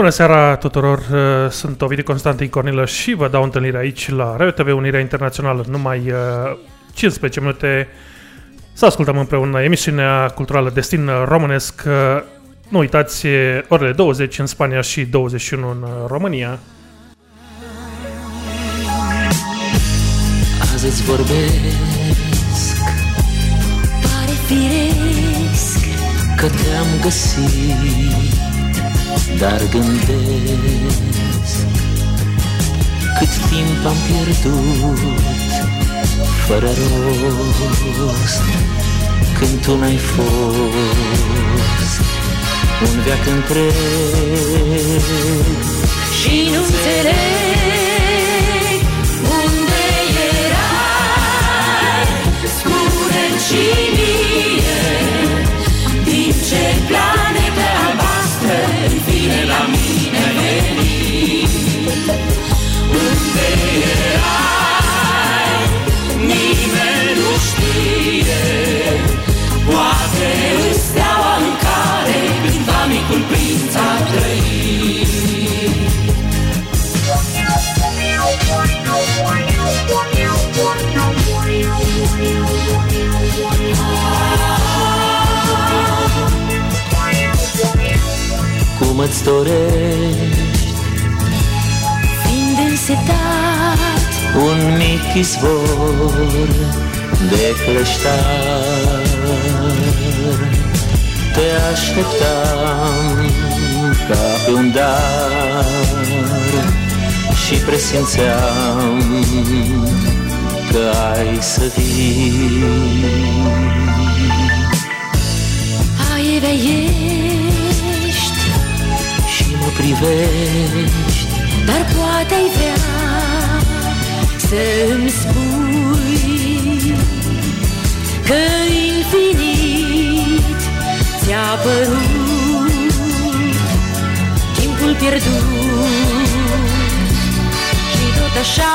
Bună seara tuturor, uh, sunt Ovidiu Constantin Cornilă și vă dau întâlnire aici la Radio TV Unirea Internațională numai 15 uh, minute să ascultăm împreună emisiunea culturală Destin Românesc. Uh, nu uitați, orele 20 în Spania și 21 în România. Azi îți vorbesc Pare firesc Că te-am găsit dar gândesc Cât timp am pierdut Fără rost Când tu n-ai fost. Un veac întreg Și nu înțeleg Unde erai. Spune-mi și albastră vine la mine veni Unde erai, nimeni nu știe Poate în steaua în care cândva micul prinț a trăit Cum îți dorești. Fiind însetat Un mic izvor de cleștar Te așteptam ca pe un dar Și presimțeam că ai să vii. Aievea ești Și mă privești. Dar poate ai vrea Să-mi spui Că infinit Ți-a părut Timpul pierdut. Și tot așa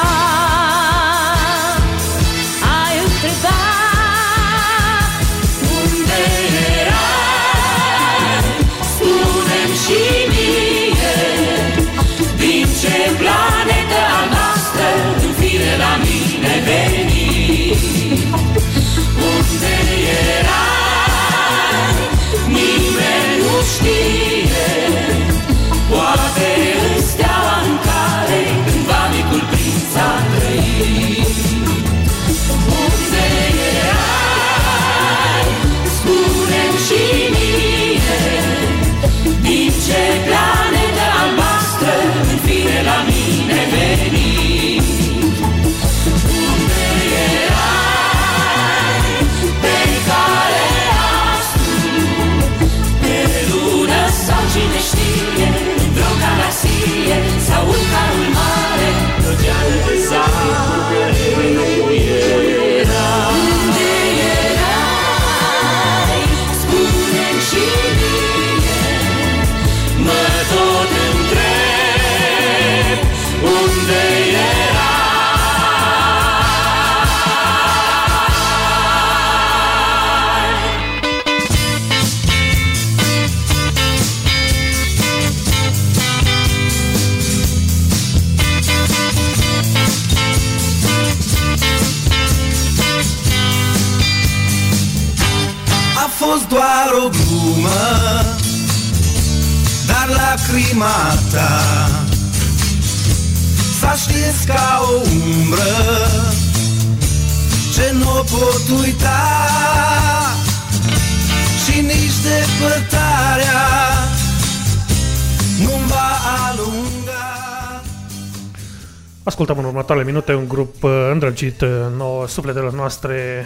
Ascultăm în următoarele minute un grup uh, îndrăgit în uh, sufletele noastre.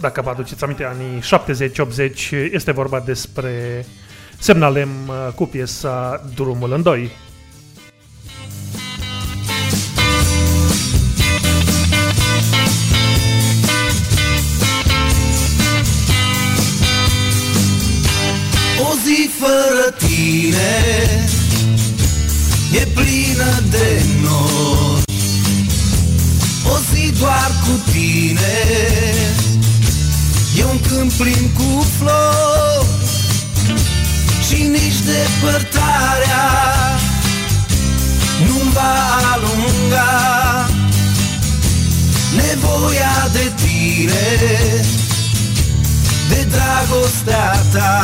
Dacă vă aduceți aminte, anii 70-80, este vorba despre Semnalem uh, cu piesa Drumul în doi. O zi fără tine E plină de nori o zi doar cu tine. E un câmp plin cu flori Și nici depărtarea Nu-mi va alunga. Nevoia de tine De dragostea ta.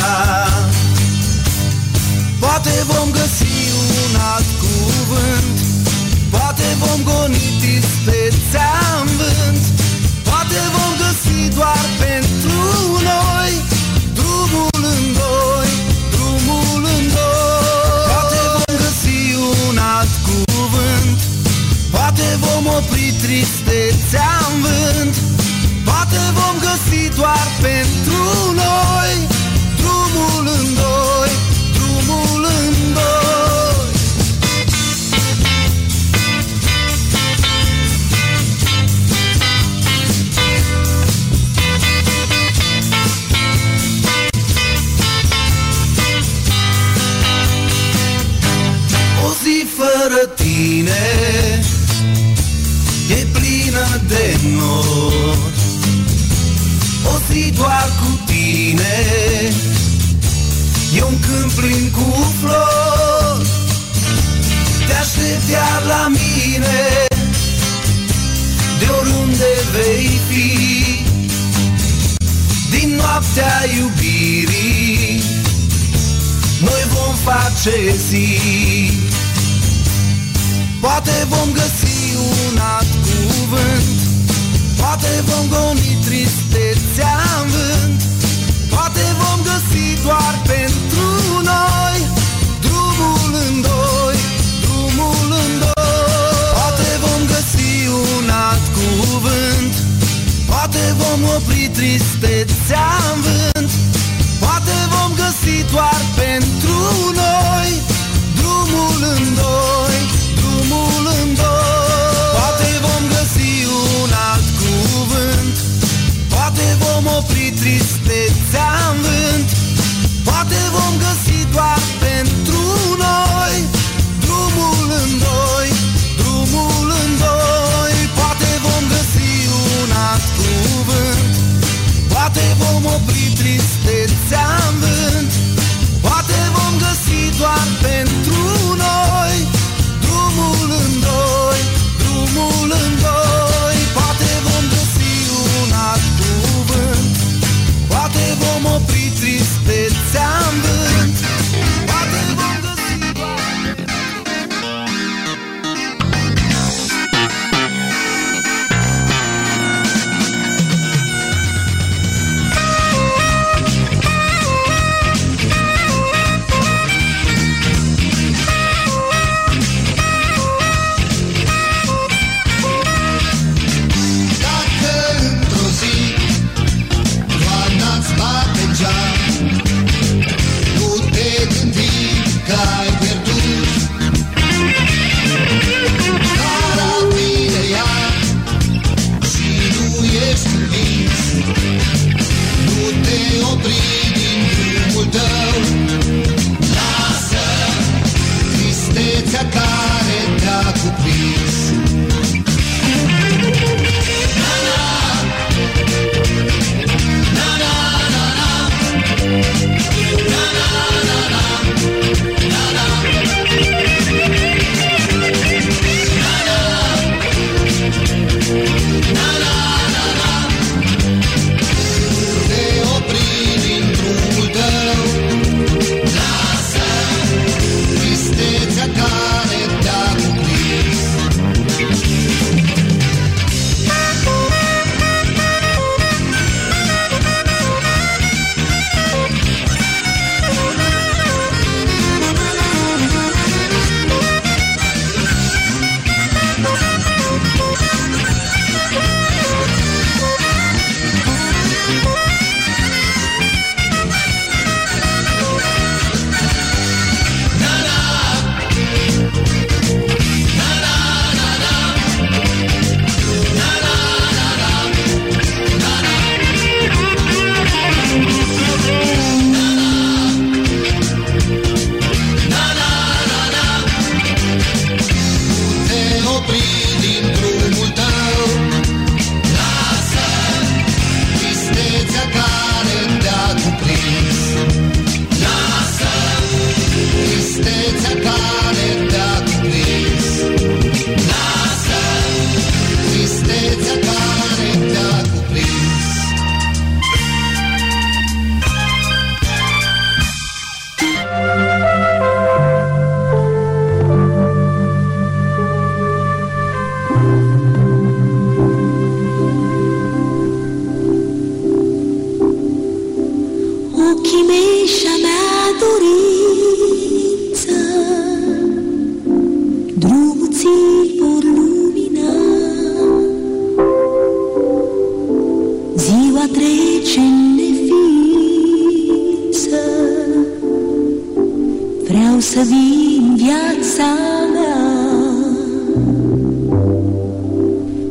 Poate vom găsi un alt cuvânt. Poate vom goni tristețea în vânt Poate vom găsi doar pentru noi Drumul în doi, drumul în doi. Poate vom găsi un alt cuvânt Poate vom opri tristețea în vânt Poate vom găsi doar pentru noi Drumul în doi, drumul în doi fără tine. E plină de nori. O zi doar cu tine. E un câmp plin cu flori. Te aștept iar la mine. De oriunde vei fi. Din noaptea iubirii Noi vom face zi Poate vom găsi un alt cuvânt. Poate vom goni tristețea în vânt. Poate vom găsi doar pentru noi Drumul în doi, drumul în doi. Poate vom găsi un alt cuvânt. Poate vom opri tristețea în vânt. Poate vom găsi doar pentru noi Drumul în doi, drumul în doi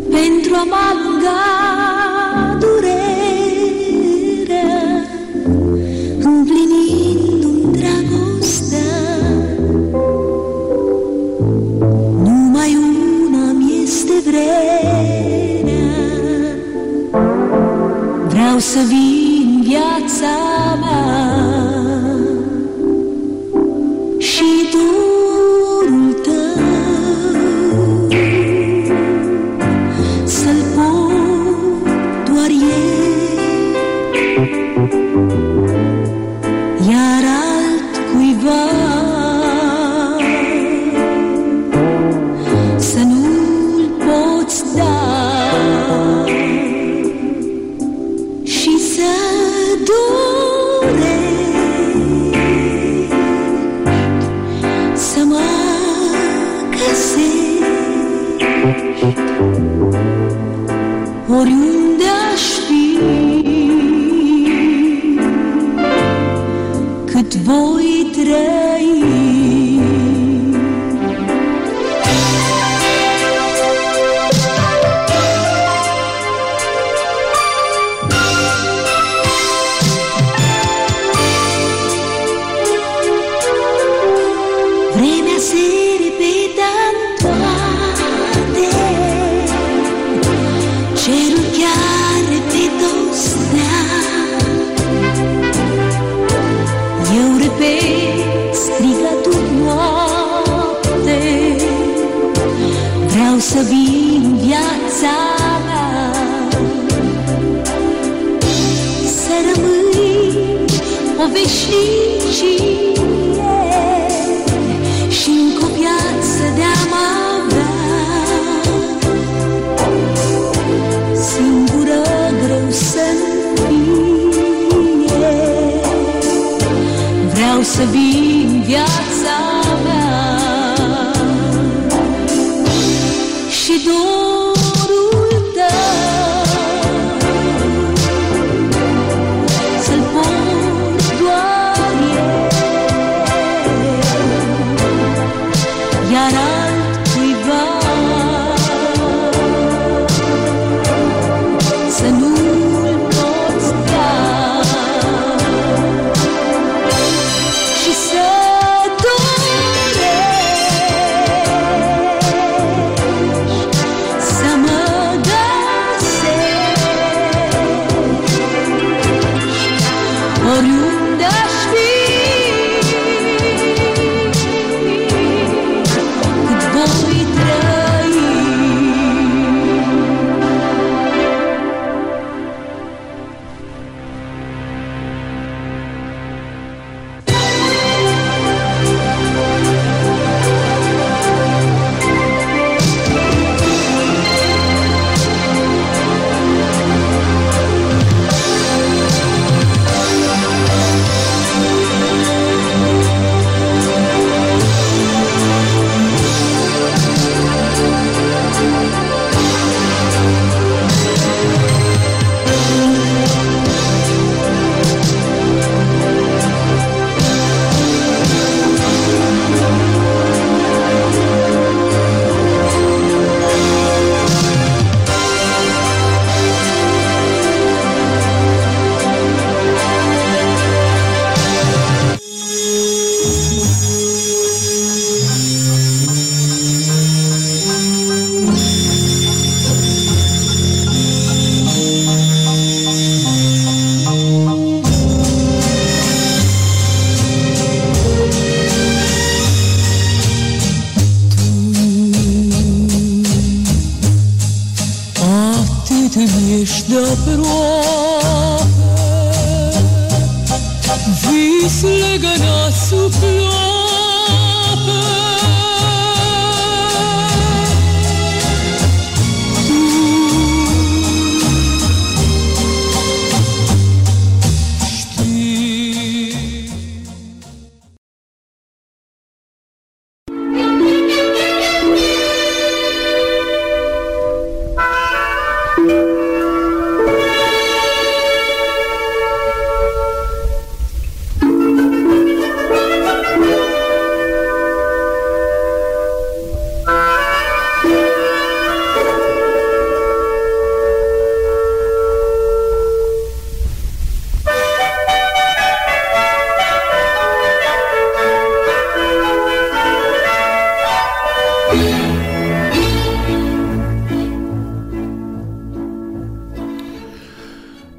Pentru a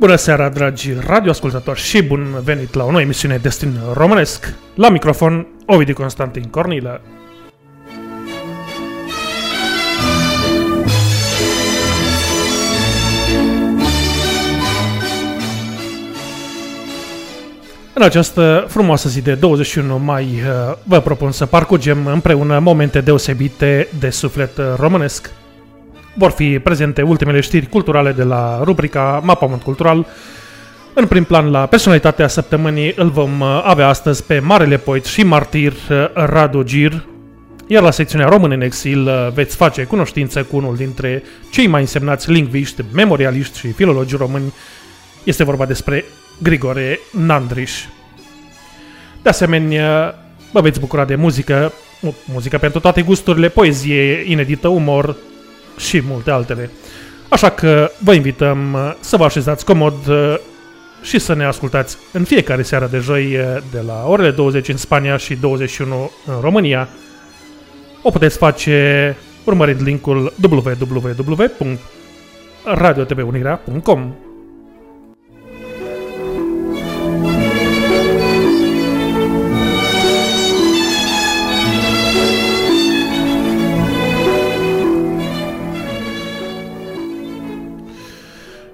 Bună seara, dragi radioascultători și bun venit la o nouă emisiune Destin Românesc. La microfon, Ovidiu Constantin Cornilă. În această frumoasă zi de 21 mai uh, vă propun să parcurgem împreună momente deosebite de suflet românesc. Vor fi prezente ultimele știri culturale de la rubrica Mapament Cultural. În prim plan, la personalitatea săptămânii îl vom uh, avea astăzi pe marele poet și martir uh, Radu Gir, iar la secțiunea Român în exil veți face cunoștință cu unul dintre cei mai însemnați lingviști, memorialiști și filologi români. Este vorba despre Grigore Nandriș. De asemenea, vă veți bucura de muzică, muzică pentru toate gusturile, poezie inedită, umor și multe altele. Așa că vă invităm să vă așezați comod și să ne ascultați în fiecare seară de joi de la orele 20 în Spania și 21 în România. O puteți face urmărind linkul www.radiotvunirea.com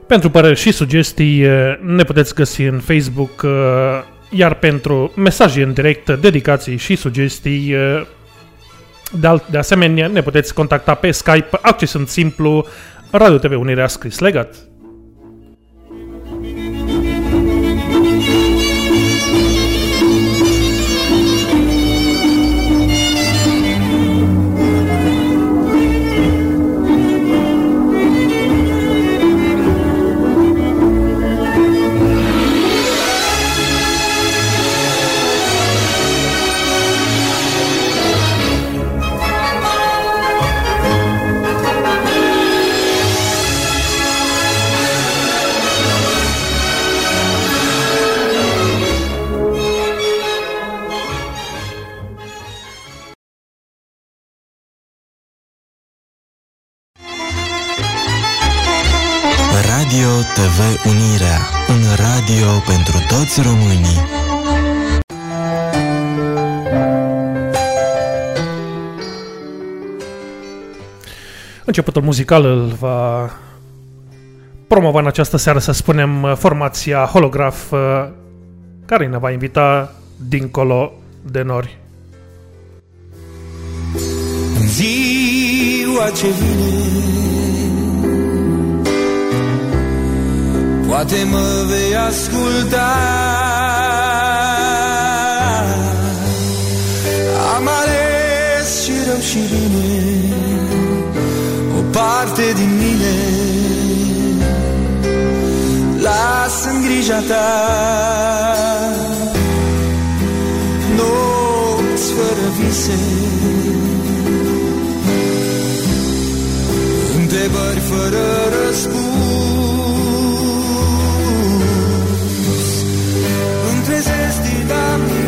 Pentru păreri și sugestii ne puteți găsi în Facebook, iar pentru mesaje în direct, dedicații și sugestii, de, de asemenea ne puteți contacta pe Skype, accesând simplu Radio TV Unirea scris legat. TV Unirea, un radio pentru toți românii. Începutul muzical îl va promova în această seară, să spunem, formația Holograf, care ne va invita dincolo de nori. În ziua ce vine Poate mă vei asculta. Am ales și rău și bine O parte din mine. Lasă în grija ta. Nopți fără vise. Întrebări fără răspuns vida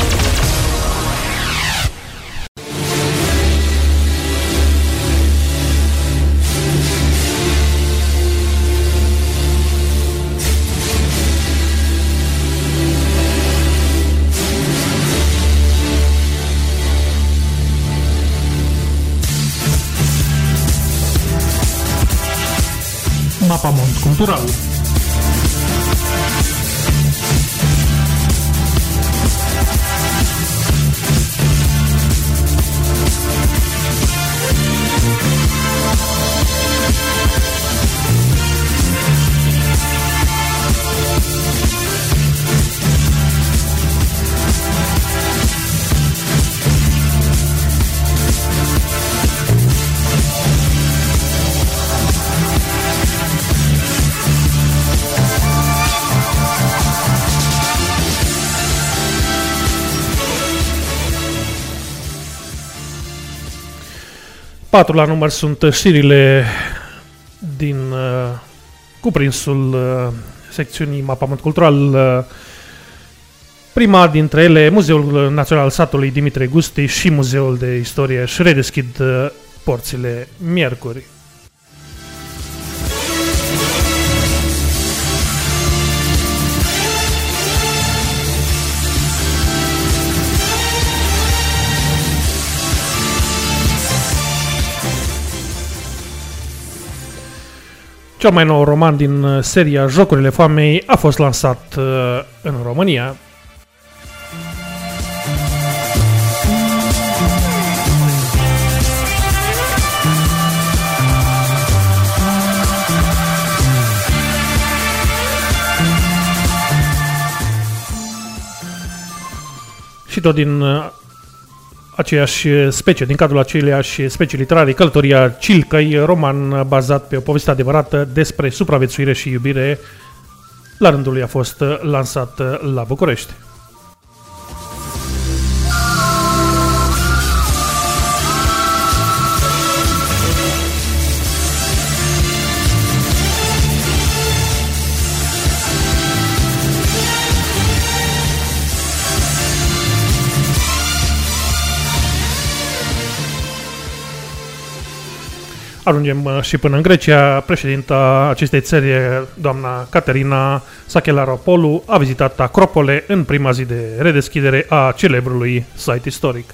Patru la număr sunt știrile din uh, cuprinsul uh, secțiunii Mapament Cultural. Uh, prima dintre ele, Muzeul Național Satului Dimitrie Gusti și Muzeul de Istorie își redeschid uh, porțile miercuri. Cel mai nou roman din uh, seria Jocurile Foamei a fost lansat uh, în România. Și tot din uh, aceeași specie, din cadrul aceleiași specii literare, Călătoria Cilcăi, roman bazat pe o poveste adevărată despre supraviețuire și iubire, la rândul lui a fost lansat la București. Ajungem uh, și până în Grecia. Președinta acestei țări, doamna Caterina Sakelaropolu, a vizitat Acropole în prima zi de redeschidere a celebrului site istoric.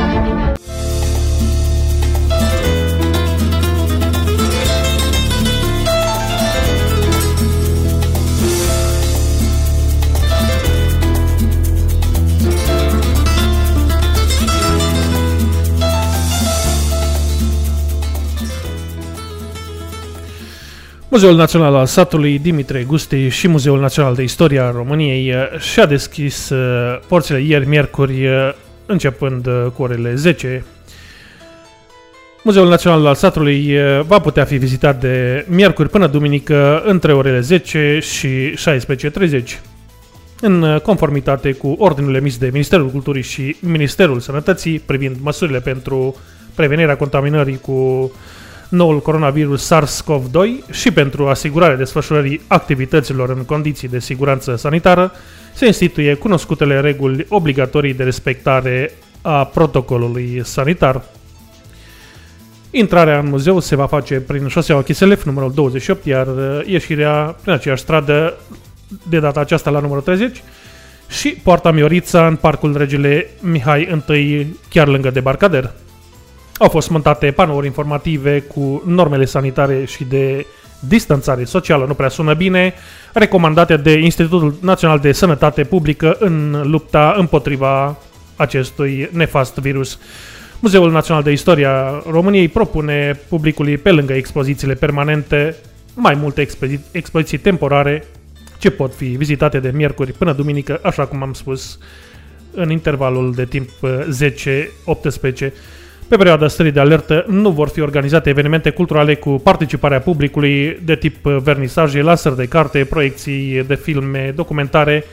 Muzeul Național al Satului Dimitrie Gusti și Muzeul Național de Istoria a României uh, și-a deschis uh, porțile ieri, miercuri, uh, începând cu orele 10. Muzeul Național al Satului eh, va putea fi vizitat de miercuri până duminică între orele 10 și 16.30. În eh, conformitate cu ordinul emis de Ministerul Culturii și Ministerul Sănătății privind măsurile pentru prevenirea contaminării cu noul coronavirus SARS-CoV-2 și pentru asigurarea desfășurării activităților în condiții de siguranță sanitară, se instituie cunoscutele reguli obligatorii de respectare a protocolului sanitar. Intrarea în muzeu se va face prin șoseaua Chiselef, numărul 28, iar uh, ieșirea prin aceeași stradă, de data aceasta la numărul 30, și poarta Miorița în parcul regele Mihai I, chiar lângă debarcader. Au fost montate panouri informative cu normele sanitare și de distanțare socială, nu prea sună bine, recomandate de Institutul Național de Sănătate Publică în lupta împotriva acestui nefast virus. Muzeul Național de Istoria României propune publicului, pe lângă expozițiile permanente, mai multe expozi- expoziții temporare ce pot fi vizitate de miercuri până duminică, așa cum am spus, în intervalul de timp 10-18. Pe perioada stării de alertă nu vor fi organizate evenimente culturale cu participarea publicului de tip vernisaje, laser de carte, proiecții de filme, documentare,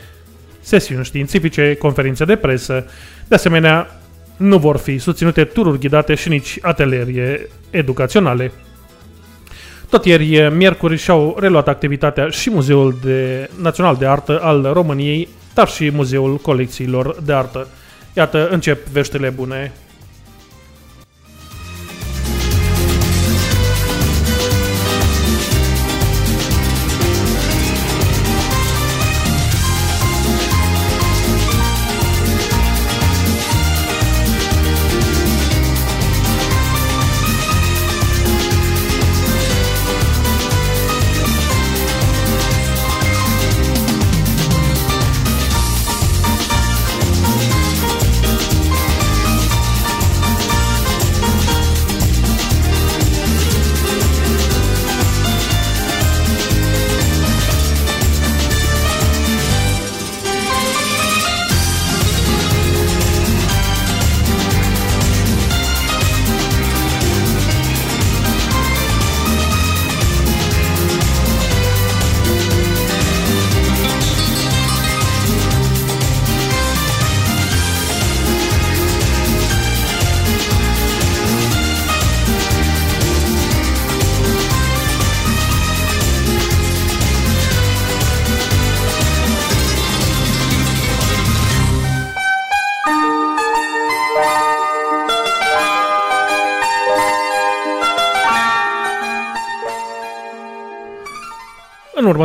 sesiuni științifice, conferințe de presă. De asemenea, nu vor fi susținute tururi ghidate și nici ateliere educaționale. Tot ieri, miercuri, și-au reluat activitatea și Muzeul de Național de Artă al României, dar și Muzeul Colecțiilor de Artă. Iată, încep veștile bune.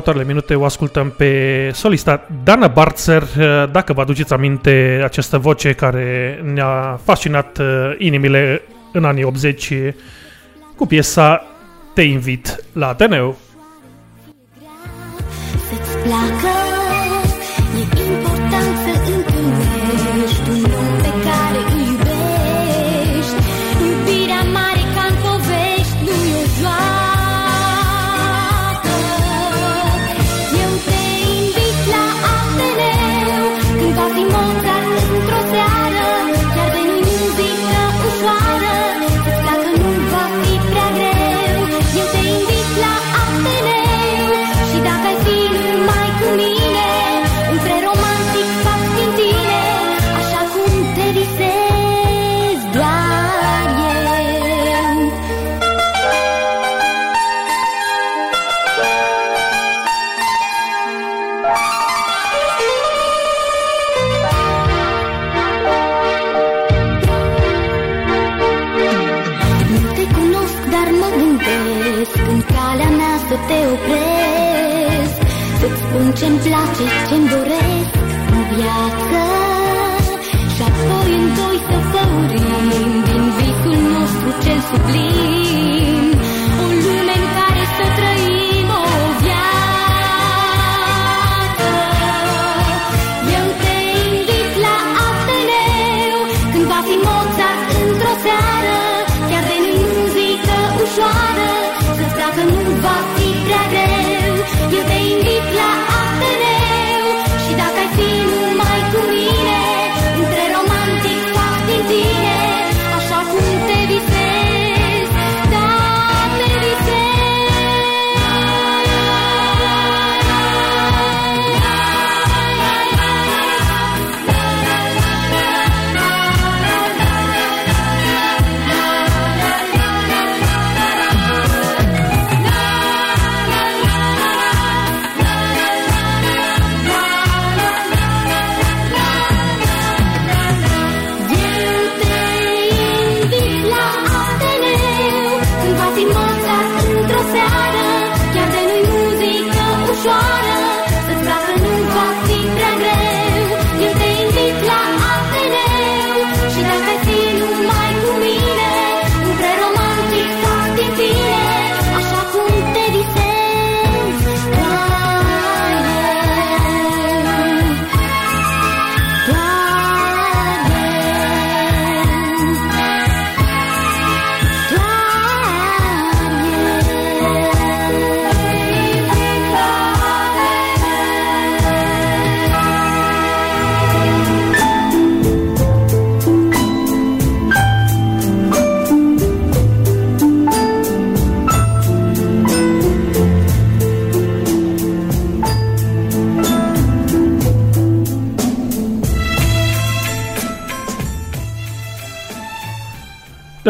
Următoarele minute o ascultăm pe solista Dana Barzer. Dacă vă aduceți aminte această voce care ne-a fascinat uh, inimile în anii 80 cu piesa Te invit la Ateneu. Să-ți placă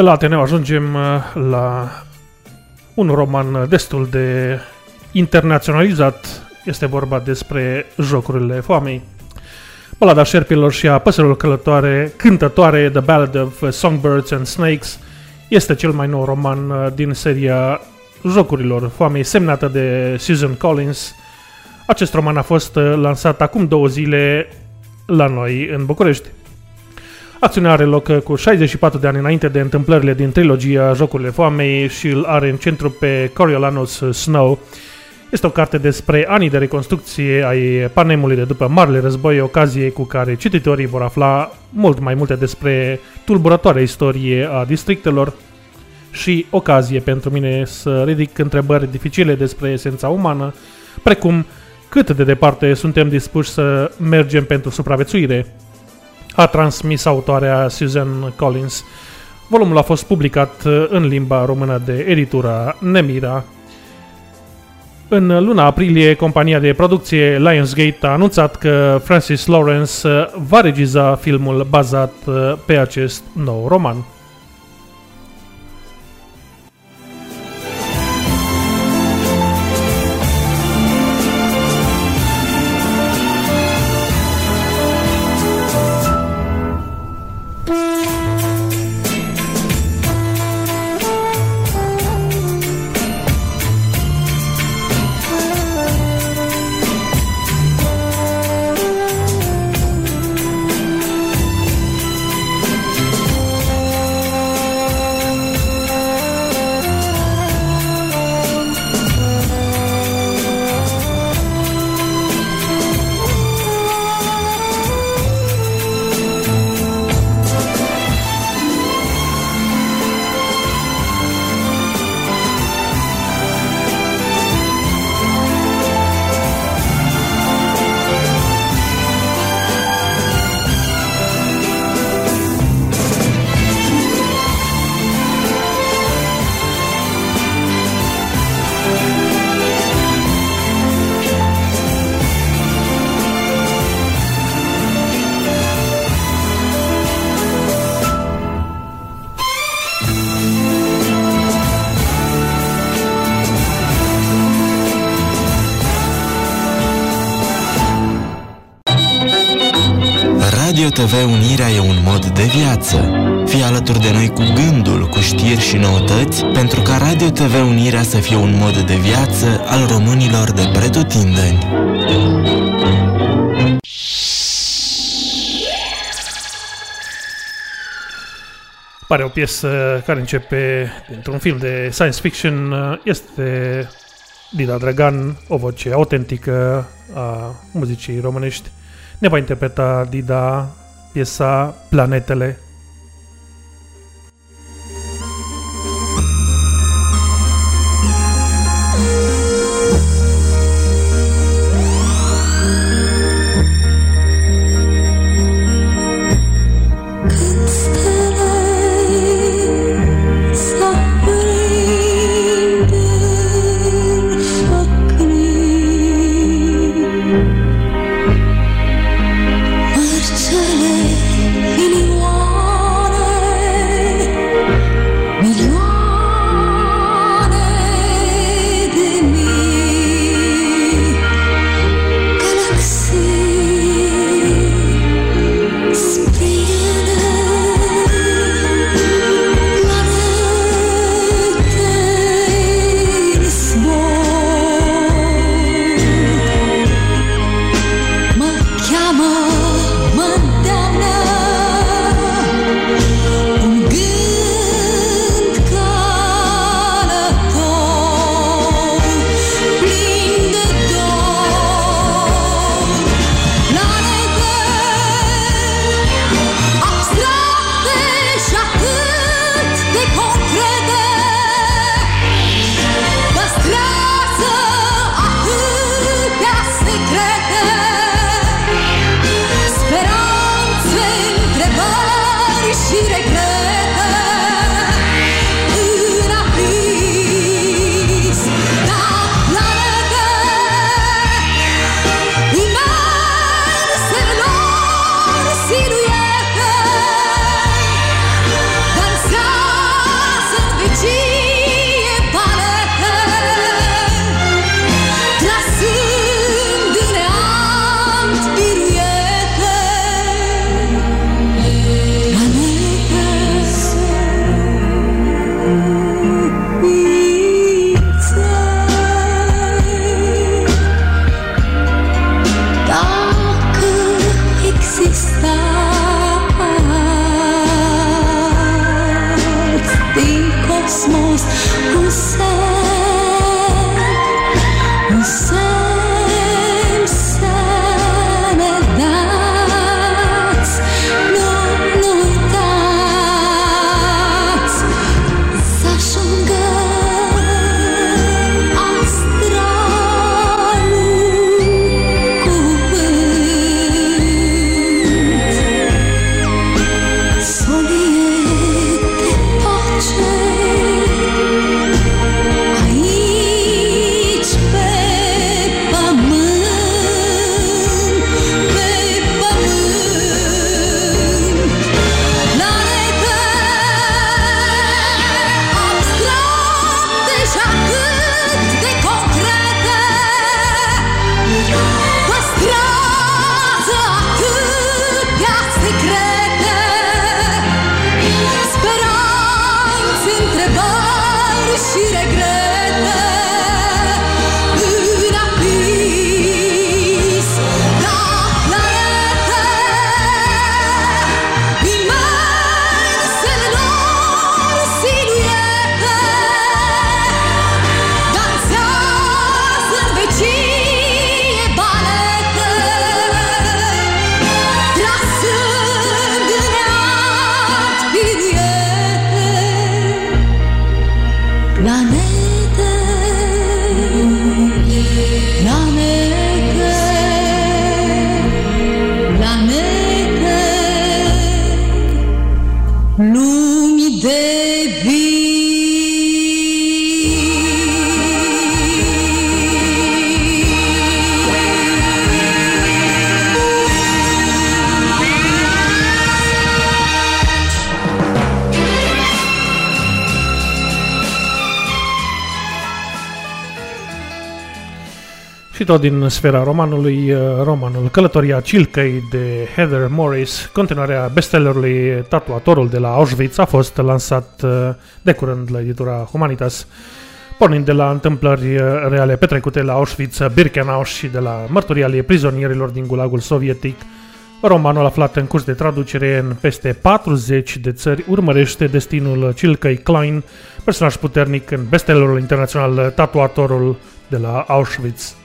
la Ateneu ajungem uh, la un roman destul de internaționalizat. Este vorba despre jocurile foamei. Balada șerpilor și a păsărilor călătoare, cântătoare, The Ballad of Songbirds and Snakes, este cel mai nou roman uh, din seria jocurilor foamei semnată de Susan Collins. Acest roman a fost uh, lansat acum două zile la noi în București. Acțiunea are loc uh, cu 64 de ani înainte de întâmplările din trilogia Jocurile Foamei și îl are în centru pe Coriolanus Snow. Este o carte despre anii de reconstrucție ai Panemului de după Marele Război, ocazie cu care cititorii vor afla mult mai multe despre tulburătoarea istorie a districtelor și ocazie pentru mine să ridic întrebări dificile despre esența umană, precum cât de departe suntem dispuși să mergem pentru supraviețuire, a transmis autoarea Susan Collins. Volumul a fost publicat în limba română de editura Nemira. În luna aprilie, compania de producție Lionsgate a anunțat că Francis Lawrence va regiza filmul bazat pe acest nou roman. Alături de noi cu gândul, cu știri și noutăți, pentru ca Radio TV Unirea să fie un mod de viață al românilor de pretutindeni. Pare o piesă care începe dintr-un film de science fiction. Este Dida Dragan, o voce autentică a muzicii românești. Ne va interpreta Dida piesa Planetele. Și tot din sfera romanului, uh, romanul Călătoria Cilcăi de Heather Morris, continuarea bestsellerului Tatuatorul de la Auschwitz, a fost lansat uh, de curând la editura Humanitas, pornind de la întâmplări uh, reale petrecute la Auschwitz, Birkenau și de la mărturii ale prizonierilor din gulagul sovietic. Romanul aflat în curs de traducere în peste 40 de țări urmărește destinul Cilcăi Klein, personaj puternic în bestsellerul internațional Tatuatorul de la Auschwitz.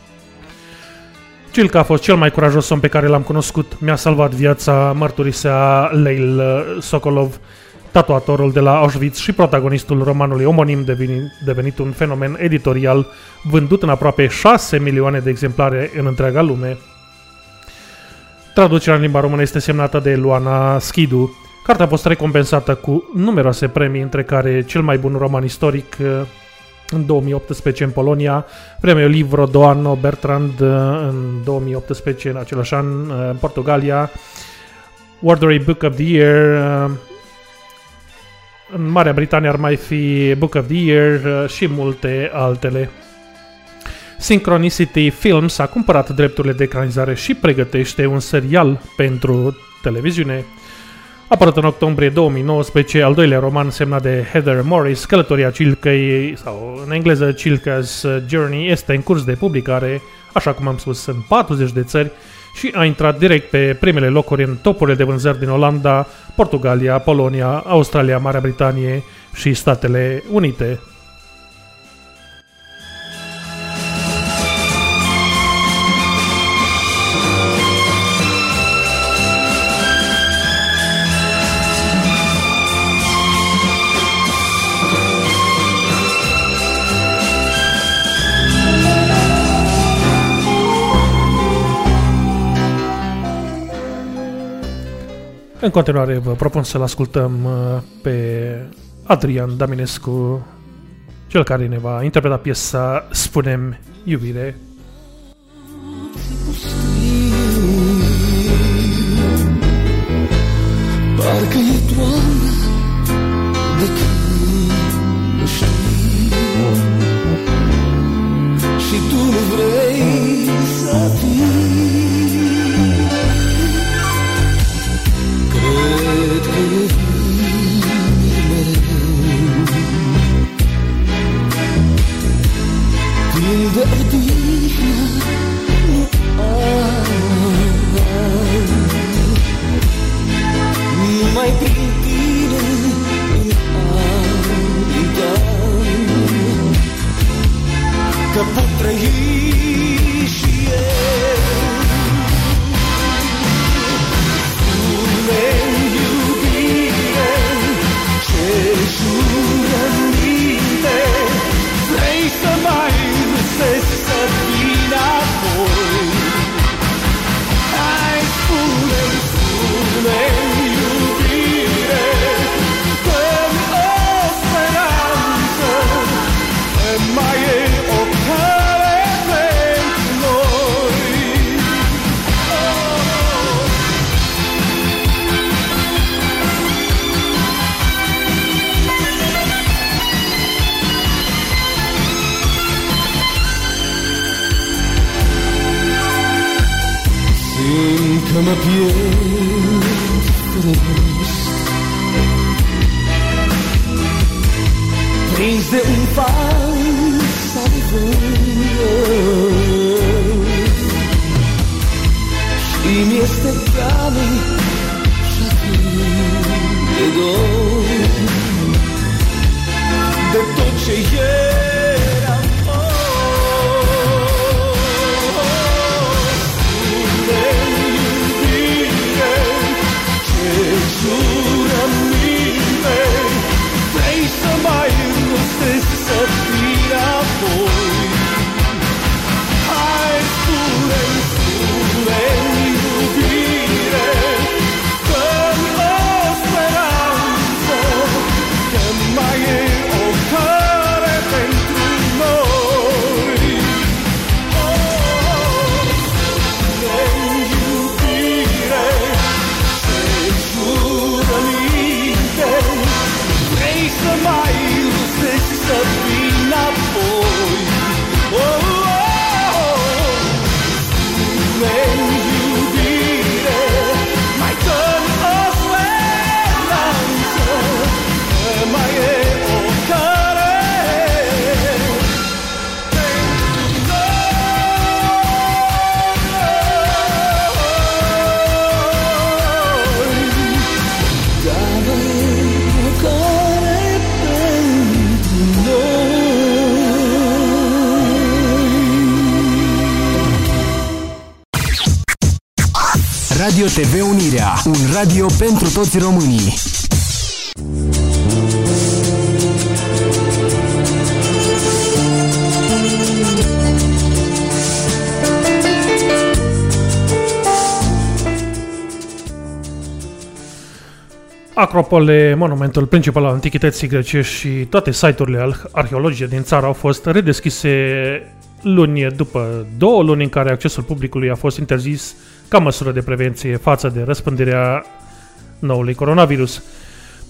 Cilca a fost cel mai curajos om pe care l-am cunoscut. Mi-a salvat viața, mărturisea Leil Sokolov, tatuatorul de la Auschwitz și protagonistul romanului omonim devenit, devenit un fenomen editorial vândut în aproape 6 milioane de exemplare în întreaga lume. Traducerea în limba română este semnată de Luana Schidu. Cartea a fost recompensată cu numeroase premii, între care cel mai bun roman istoric, în 2018 în Polonia, premiul Livro Doano Bertrand uh, în 2018 în același an uh, în Portugalia, Wardrobe Book of the Year, uh, în Marea Britanie ar mai fi Book of the Year și multe altele. Synchronicity Films a cumpărat drepturile de ecranizare și pregătește un serial pentru televiziune. Apărut în octombrie 2019, al doilea roman semnat de Heather Morris, Călătoria Cilcăi, sau în engleză Cilca's Journey, este în curs de publicare, așa cum am spus, în 40 de țări și a intrat direct pe primele locuri în topurile de vânzări din Olanda, Portugalia, Polonia, Australia, Marea Britanie și Statele Unite. În continuare vă propun să-l ascultăm uh, pe Adrian Daminescu, cel care ne va interpreta piesa Spunem iubire. Parcă e toamnă de când nu știi Și tu nu vrei să fii Că pot Simt că mă pierd fără rost Prins de un fals adevăr Și mi-este TV Unirea, un radio pentru toți românii. Acropole, monumentul principal al antichității grecești și toate site-urile al- arheologice din țară au fost redeschise luni după două luni în care accesul publicului a fost interzis ca măsură de prevenție față de răspândirea noului coronavirus.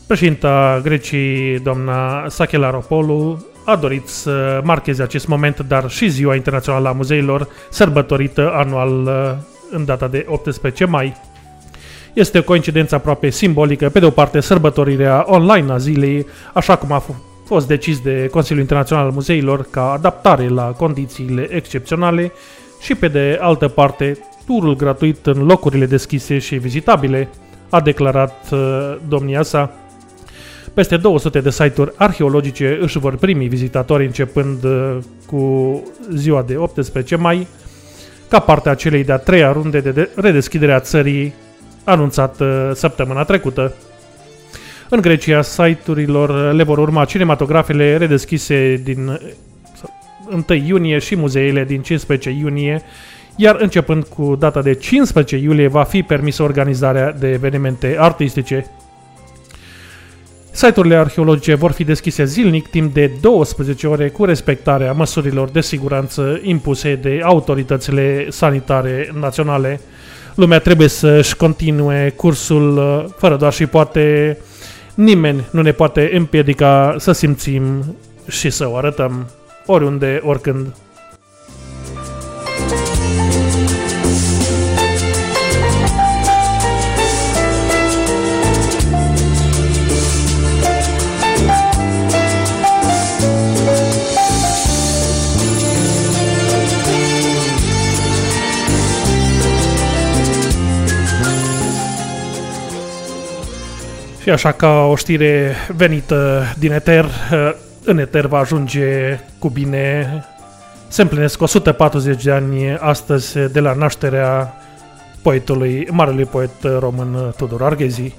Președinta Grecii, doamna Sakelaropoulou, a dorit să marcheze acest moment, dar și Ziua Internațională a Muzeilor, sărbătorită anual uh, în data de 18 mai. Este o coincidență aproape simbolică, pe de o parte sărbătorirea online a zilei, așa cum a f- fost decis de Consiliul Internațional al Muzeilor ca adaptare la condițiile excepționale și pe de altă parte turul gratuit în locurile deschise și vizitabile, a declarat uh, domnia sa. Peste 200 de site-uri arheologice își vor primi vizitatori începând uh, cu ziua de 18 mai, ca parte a celei de-a treia runde de de- redeschidere a țării anunțată săptămâna trecută. În Grecia, site-urilor le vor urma cinematografele redeschise din 1 iunie și muzeele din 15 iunie, iar începând cu data de 15 iulie va fi permisă organizarea de evenimente artistice. Site-urile arheologice vor fi deschise zilnic timp de 12 ore cu respectarea măsurilor de siguranță impuse de autoritățile sanitare naționale. Lumea trebuie să-și continue cursul uh, fără doar și poate nimeni nu ne poate împiedica să simțim și să o arătăm oriunde, oricând. Și așa ca o știre venită din Eter, uh, în Eter va ajunge cu bine. Se împlinesc 140 de ani astăzi de la nașterea poetului, marelui poet român Tudor Arghezi.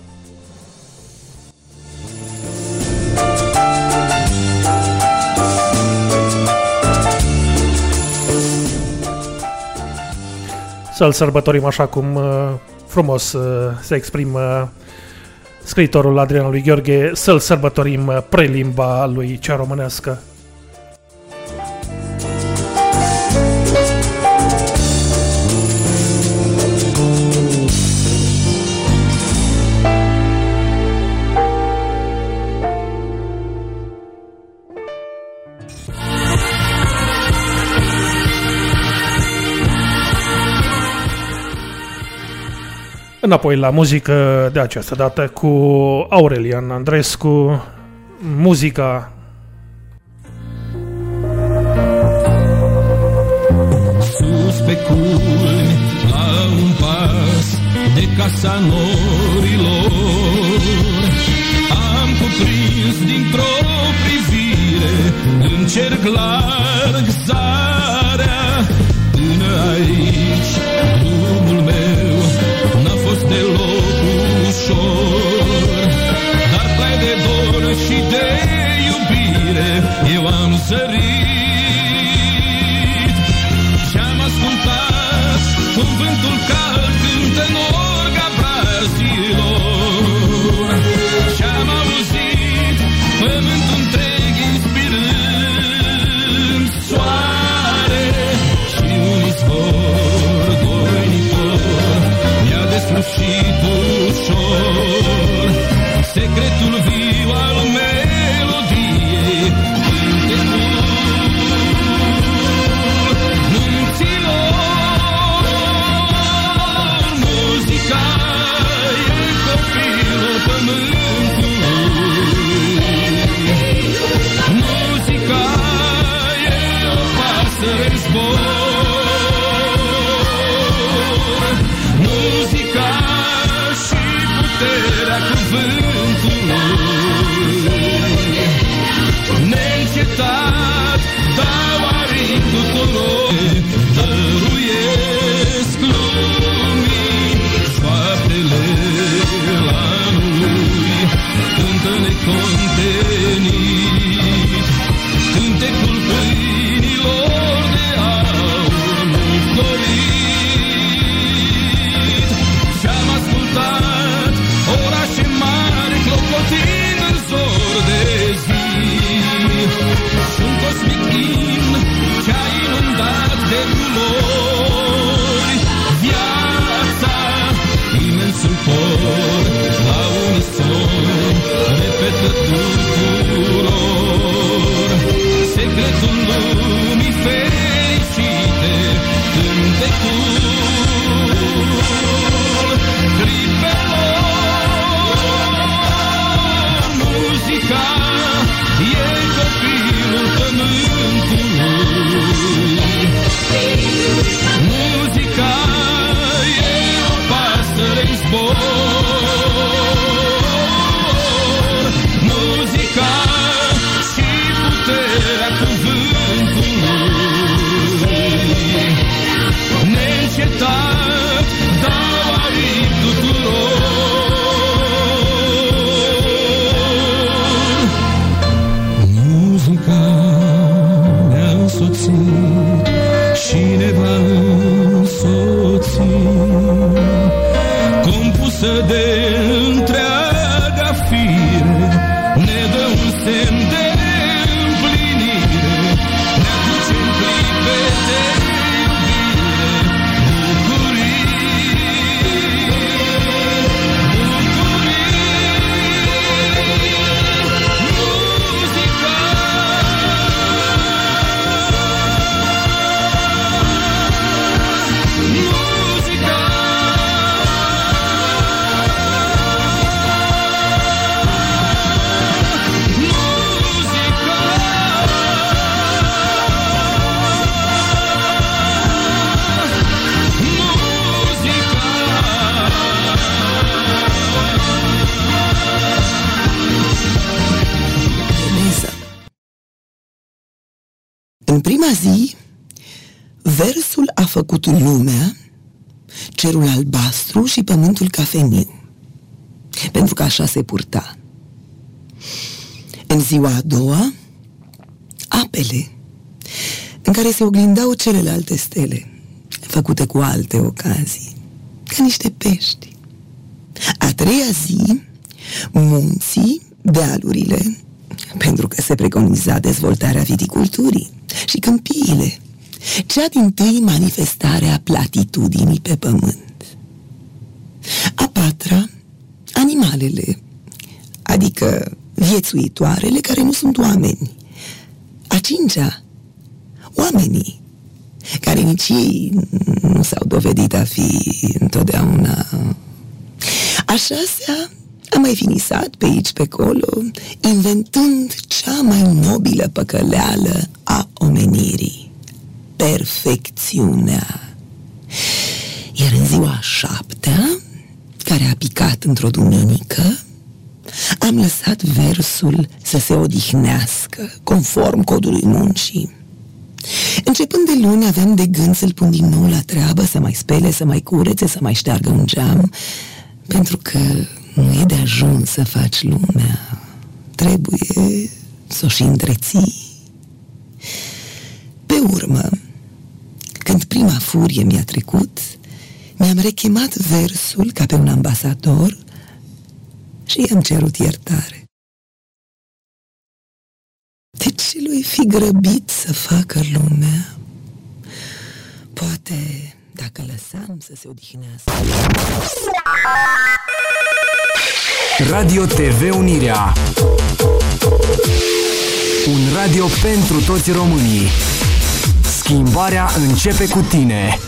Să-l sărbătorim așa cum uh, frumos uh, se exprimă scriitorul Adrian lui Gheorghe, să-l sărbătorim uh, prelimba lui cea românească. Înapoi la muzică de această dată cu Aurelian Andrescu, muzica. Sus pe culmi, la un pas de casa norilor. Am cuprins dintr-o privire în cerc larg zarea Până aici eu am sărit. Și-am ascultat cuvântul cald cântă în orga brazilor Și-am auzit pământul întreg inspirând soare Și un izvor doinitor mi-a deslușit 君子 și pământul cafeniu. Pentru că așa se purta. În ziua a doua, apele, în care se oglindau celelalte stele, făcute cu alte ocazii, ca niște pești. A treia zi, munții, dealurile, pentru că se preconiza dezvoltarea viticulturii și câmpiile, cea din tâi manifestare a platitudinii pe pământ. A patra, animalele, adică viețuitoarele care nu sunt oameni. A cincea, oamenii, care nici ei nu s-au dovedit a fi întotdeauna. A șasea, a mai finisat pe aici, pe acolo, inventând cea mai nobilă păcăleală a omenirii, perfecțiunea. Iar în ziua a șaptea, care a picat într-o duminică, am lăsat versul să se odihnească, conform codului muncii. Începând de luni aveam de gând să-l pun din nou la treabă, să mai spele, să mai curețe, să mai șteargă un geam, pentru că nu e de ajuns să faci lumea. Trebuie să o și întreții. Pe urmă, când prima furie mi-a trecut, mi-am rechemat versul ca pe un ambasador și i-am cerut iertare. De ce lui fi grăbit să facă lumea? Poate dacă lăsam să se odihnească. Radio TV Unirea Un radio pentru toți românii Schimbarea începe cu tine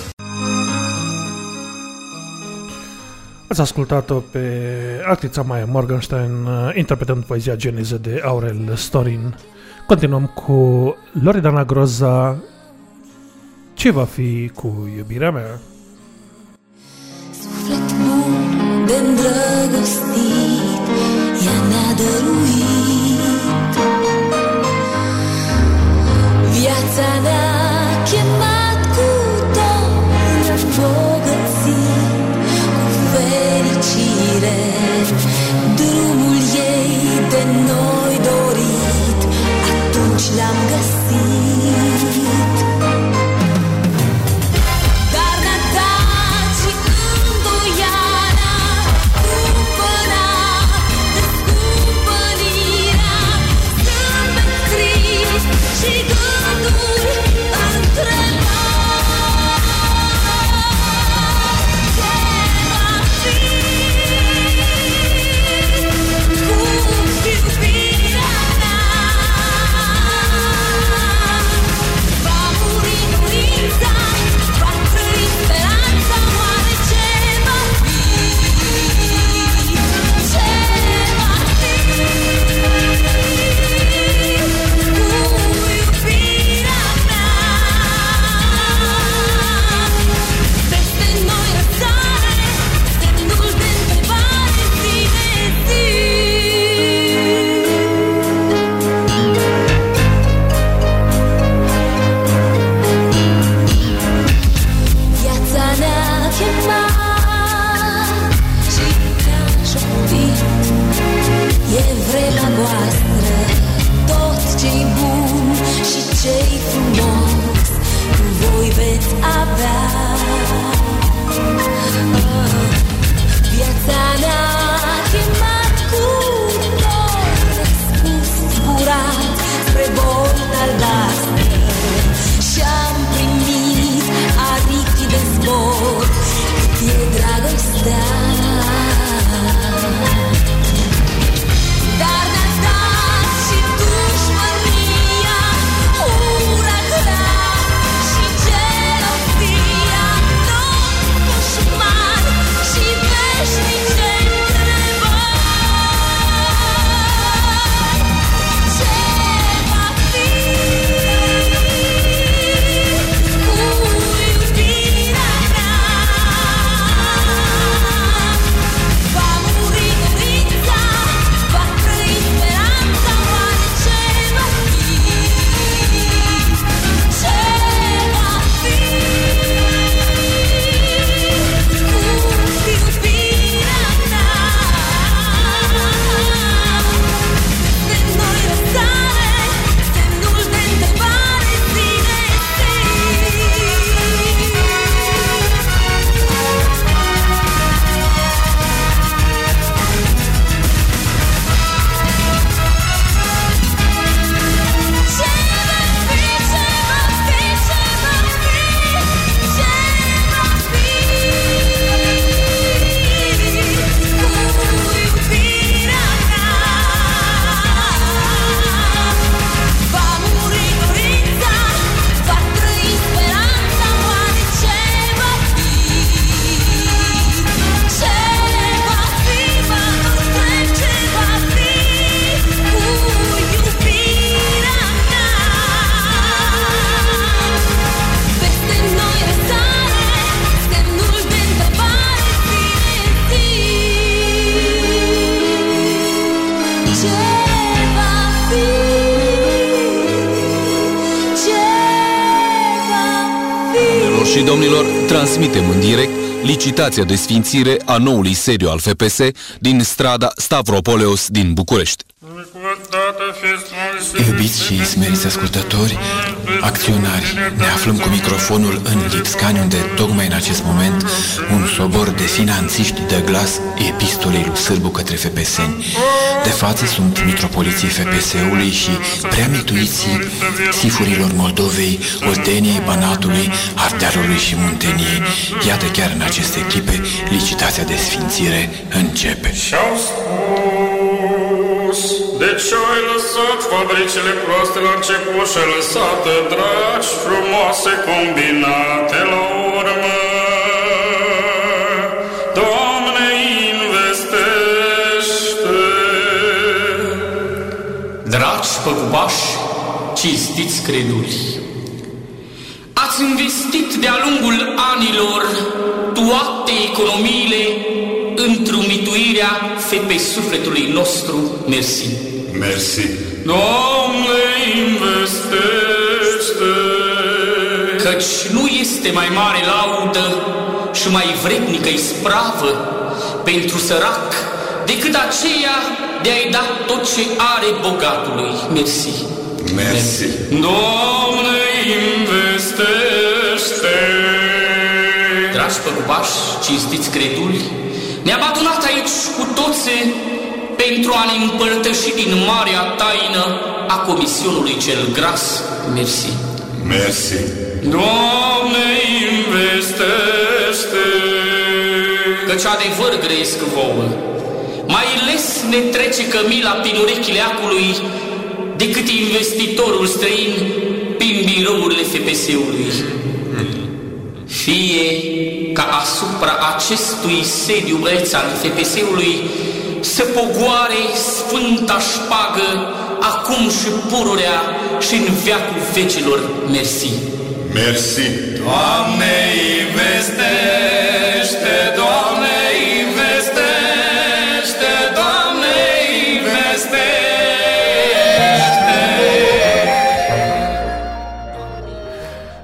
Ați ascultat-o pe actrița Maya Morgenstein uh, interpretând poezia Geneză de Aurel Storin. Continuăm cu Loredana Groza Ce va fi cu iubirea mea? Suflet bun de îndrăgostit Ea ne-a dăruit Viața ne-a chemat licitația de sfințire a noului sediu al FPS din strada Stavropoleos din București. Iubiți și smeriți ascultători, acționari, ne aflăm cu microfonul în Lipscani, unde tocmai în acest moment un sobor de finanțiști de glas epistolei lui Sârbu către FPSeni. De față sunt mitropoliții FPS-ului și preamituiții sifurilor Moldovei, Olteniei, Banatului, Ardealului și Munteniei. Iată chiar în aceste clipe, licitația de sfințire începe. Și-au spus De ce ai lăsat fabricile proaste la început Și ai lăsat dragi frumoase combinate la urmă Doamne, investește Dragi păgubași, cinstiți creduri, ați investit de-a lungul anilor toate economiile într-o mituirea pe sufletului nostru. Mersi. Mersi Doamne, investește Căci nu este mai mare laudă și mai vrednică ispravă pentru sărac decât aceea de a-i da tot ce are bogatului. Mersi. Mersi Doamne, investește Dragi păgubași, cinstiți creduli, ne-am adunat aici cu toții pentru a ne împărtăși din marea taină a comisionului cel gras. Mersi. Mersi Doamne, investește Căci adevăr grăiesc vouă. Mai les ne trece cămila prin urechile acului decât investitorul străin prin birourile FPS-ului. Fie ca asupra acestui sediu breț al FPS-ului să pogoare sfânta șpagă acum și pururea și în veacul vecilor. Mersi. Mersi Doamne, investește Doamne, investește Doamne, investește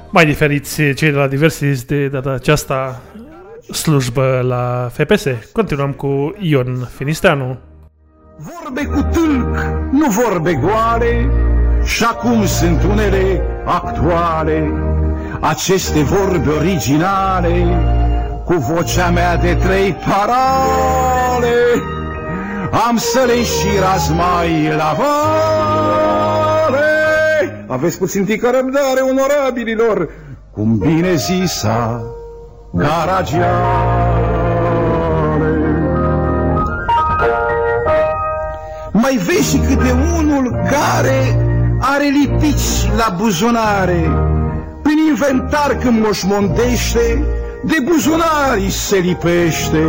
Mai diferiți cei de la Diversities de data aceasta slujbă la FPS. Continuăm cu Ion Finisteanu. Vorbe cu tâlc, nu vorbe goale, și acum sunt unele actuale, aceste vorbe originale, cu vocea mea de trei parale, am să le și razmai la vale. Aveți puțin tică răbdare, onorabililor, cum bine zisa Caragiale. Mai vezi și câte unul care are lipici la buzunare, prin inventar când moșmontește, de buzunarii se lipește,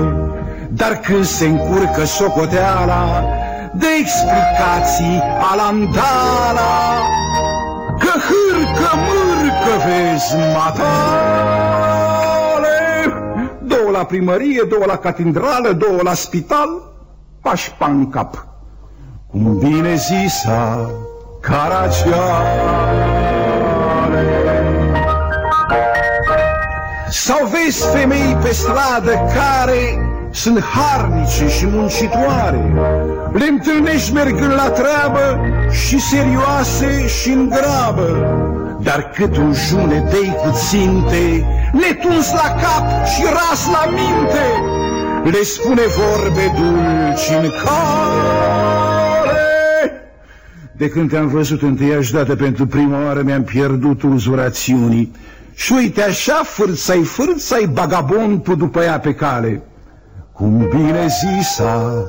dar când se încurcă socoteala, de explicații alandala, că hârcă mârcă vezi matale, două la primărie, două la catedrală, două la spital, pașpa în cap. Cum bine zisa Caragiale. Sau vezi femei pe stradă care sunt harnice și muncitoare, le întâlnești mergând la treabă și serioase și în grabă, dar cât un junetei cu ținte, netuns la cap și ras la minte, le spune vorbe dulci în care. De când te-am văzut întâiași dată pentru prima oară, mi-am pierdut uzurațiunii. Și uite așa, fârțai, fârțai, bagabondul după ea pe cale. Cum bine zisa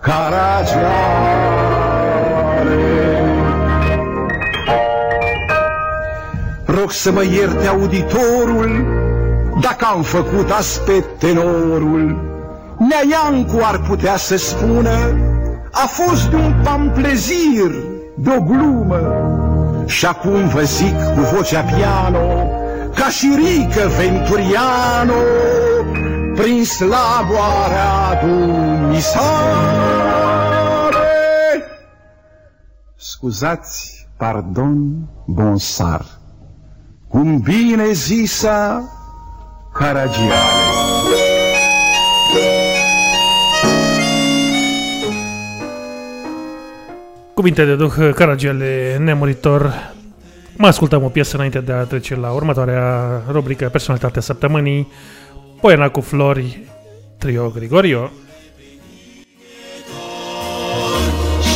Caragiale. Rog să mă ierte auditorul dacă am făcut aspe tenorul. Nea Iancu ar putea să spună a fost de un pamplezir, de o glumă. Și acum vă zic cu vocea piano, ca și Rică Venturiano, prin slavoarea dumisare. Scuzați, pardon, bonsar, cum bine zisa Caragiale. Cuvinte de duh, Caragiale nemuritor. Mai ascultăm o piesă înainte de a trece la următoarea rubrică Personalitatea Săptămânii. Poena cu flori, Trio Grigorio.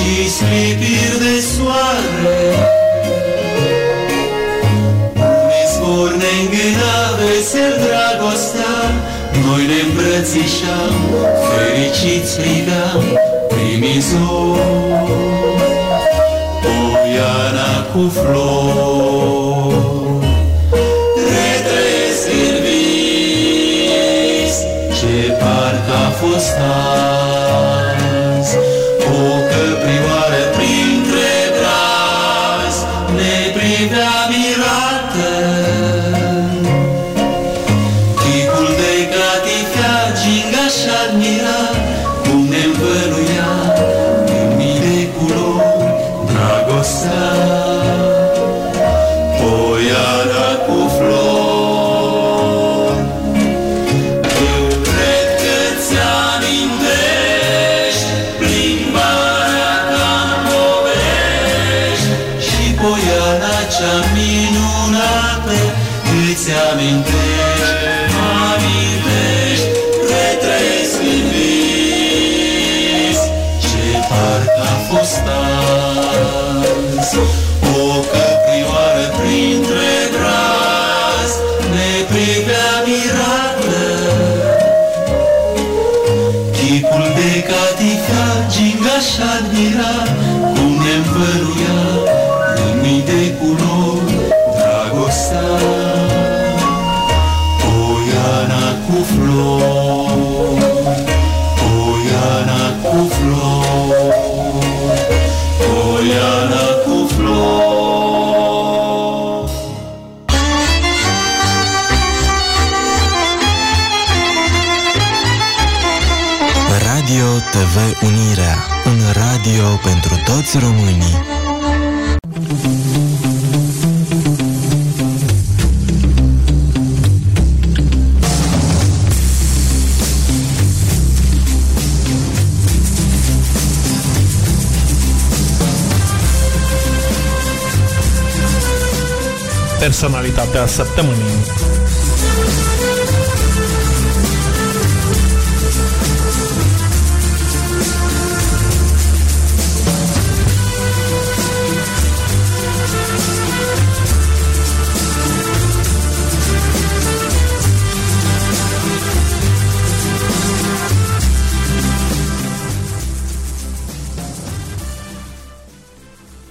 și sclipiri de soare Un izvor ne îngâna vesel dragostea Noi ne îmbrățișam, fericiți priveam primizor Poiana cu flori Retrăiesc în vis Ce parcă a fost azi Personalitatea Săptămânii.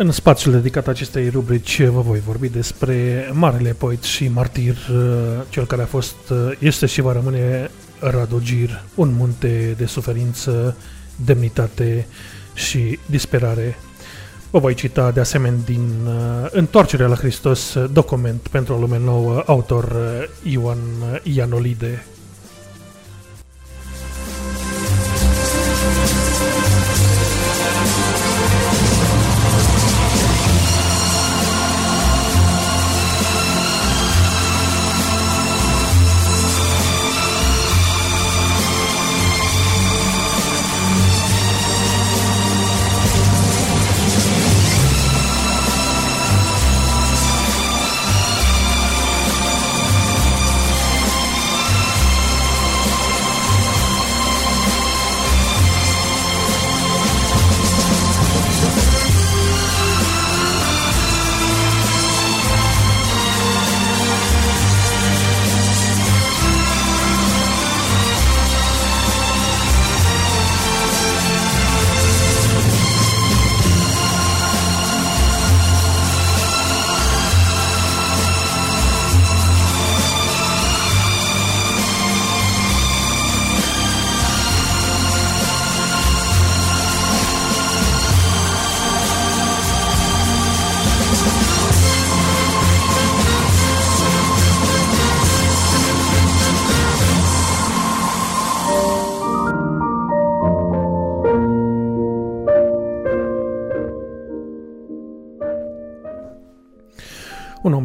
În spațiul dedicat acestei rubrici vă voi vorbi despre marele poet și martir, uh, cel care a fost, uh, este și va rămâne Radogir, un munte de suferință, demnitate și disperare. Vă voi cita de asemenea din uh, Întoarcerea la Hristos, document pentru o lume nouă, autor uh, Ioan Ianolide.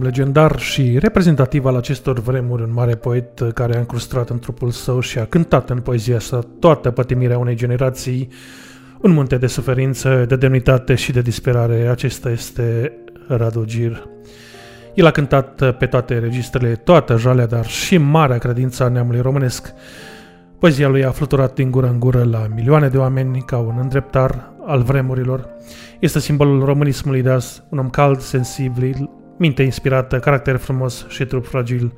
Legendar și reprezentativ al acestor vremuri, un mare poet care a încrustrat în trupul său și a cântat în poezia sa toată pătimirea unei generații, un munte de suferință, de demnitate și de disperare. Acesta este Radu Gir. El a cântat pe toate registrele, toată jalea, dar și marea credință a neamului românesc. Poezia lui a fluturat din gură în gură la milioane de oameni ca un îndreptar al vremurilor. Este simbolul românismului de azi, un om cald, sensibil, minte inspirată, caracter frumos și trup fragil.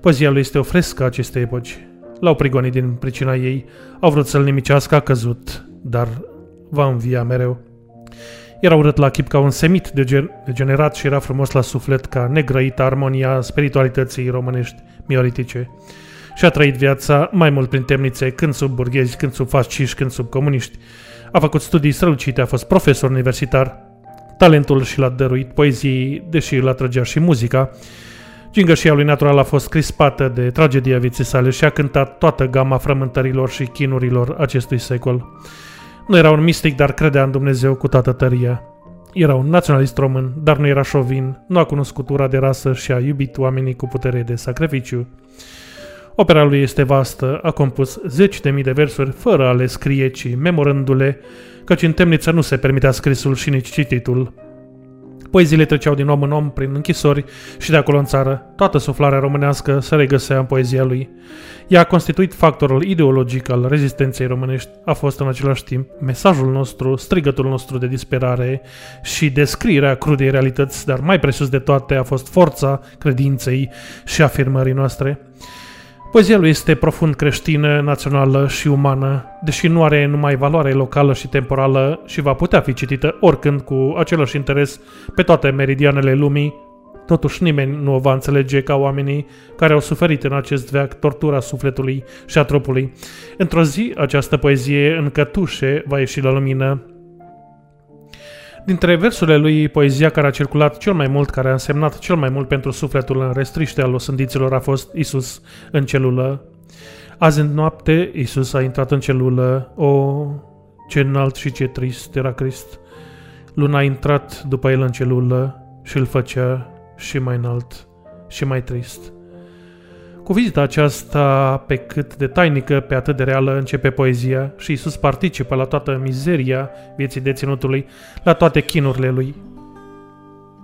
Poezia lui este o frescă a acestei epoci. L-au prigonit din pricina ei, au vrut să-l nimicească, a căzut, dar va învia mereu. Era urât la chip ca un semit degenerat și era frumos la suflet ca negrăită armonia spiritualității românești mioritice. Și a trăit viața mai mult prin temnițe, când sub burghezi, când sub fasciști, când sub comuniști. A făcut studii strălucite, a fost profesor universitar. Talentul și l-a dăruit poezii, deși îl atrăgea și muzica. Gingășia lui natural a fost crispată de tragedia vieții sale și a cântat toată gama frământărilor și chinurilor acestui secol. Nu era un mistic, dar credea în Dumnezeu cu toată tăria. Era un naționalist român, dar nu era șovin, nu a cunoscut ura de rasă și a iubit oamenii cu putere de sacrificiu. Opera lui este vastă, a compus zeci de mii de versuri fără a le scrie, ci memorându-le, căci în temniță nu se permitea scrisul și nici cititul. Poeziile treceau din om în om prin închisori și de acolo în țară. Toată suflarea românească se regăsea în poezia lui. Ea a constituit factorul ideologic al rezistenței românești, a fost în același timp mesajul nostru, strigătul nostru de disperare și descrierea crudei realități, dar mai presus de toate a fost forța credinței și afirmării noastre. Poezia lui este profund creștină, națională și umană, deși nu are numai valoare locală și temporală și va putea fi citită oricând cu același interes pe toate meridianele lumii, totuși nimeni nu o va înțelege ca oamenii care au suferit în acest veac tortura sufletului și a trupului. Într-o zi, această poezie în cătușe va ieși la lumină, Dintre versurile lui, poezia care a circulat cel mai mult, care a însemnat cel mai mult pentru sufletul în restriște al osândiților a fost Isus în celulă. Azi în noapte, Isus a intrat în celulă. O, ce înalt și ce trist era Crist. Luna a intrat după el în celulă și îl făcea și mai înalt și mai trist. Cu vizita aceasta, pe cât de tainică, pe atât de reală, începe poezia și Isus participă la toată mizeria vieții deținutului, la toate chinurile lui.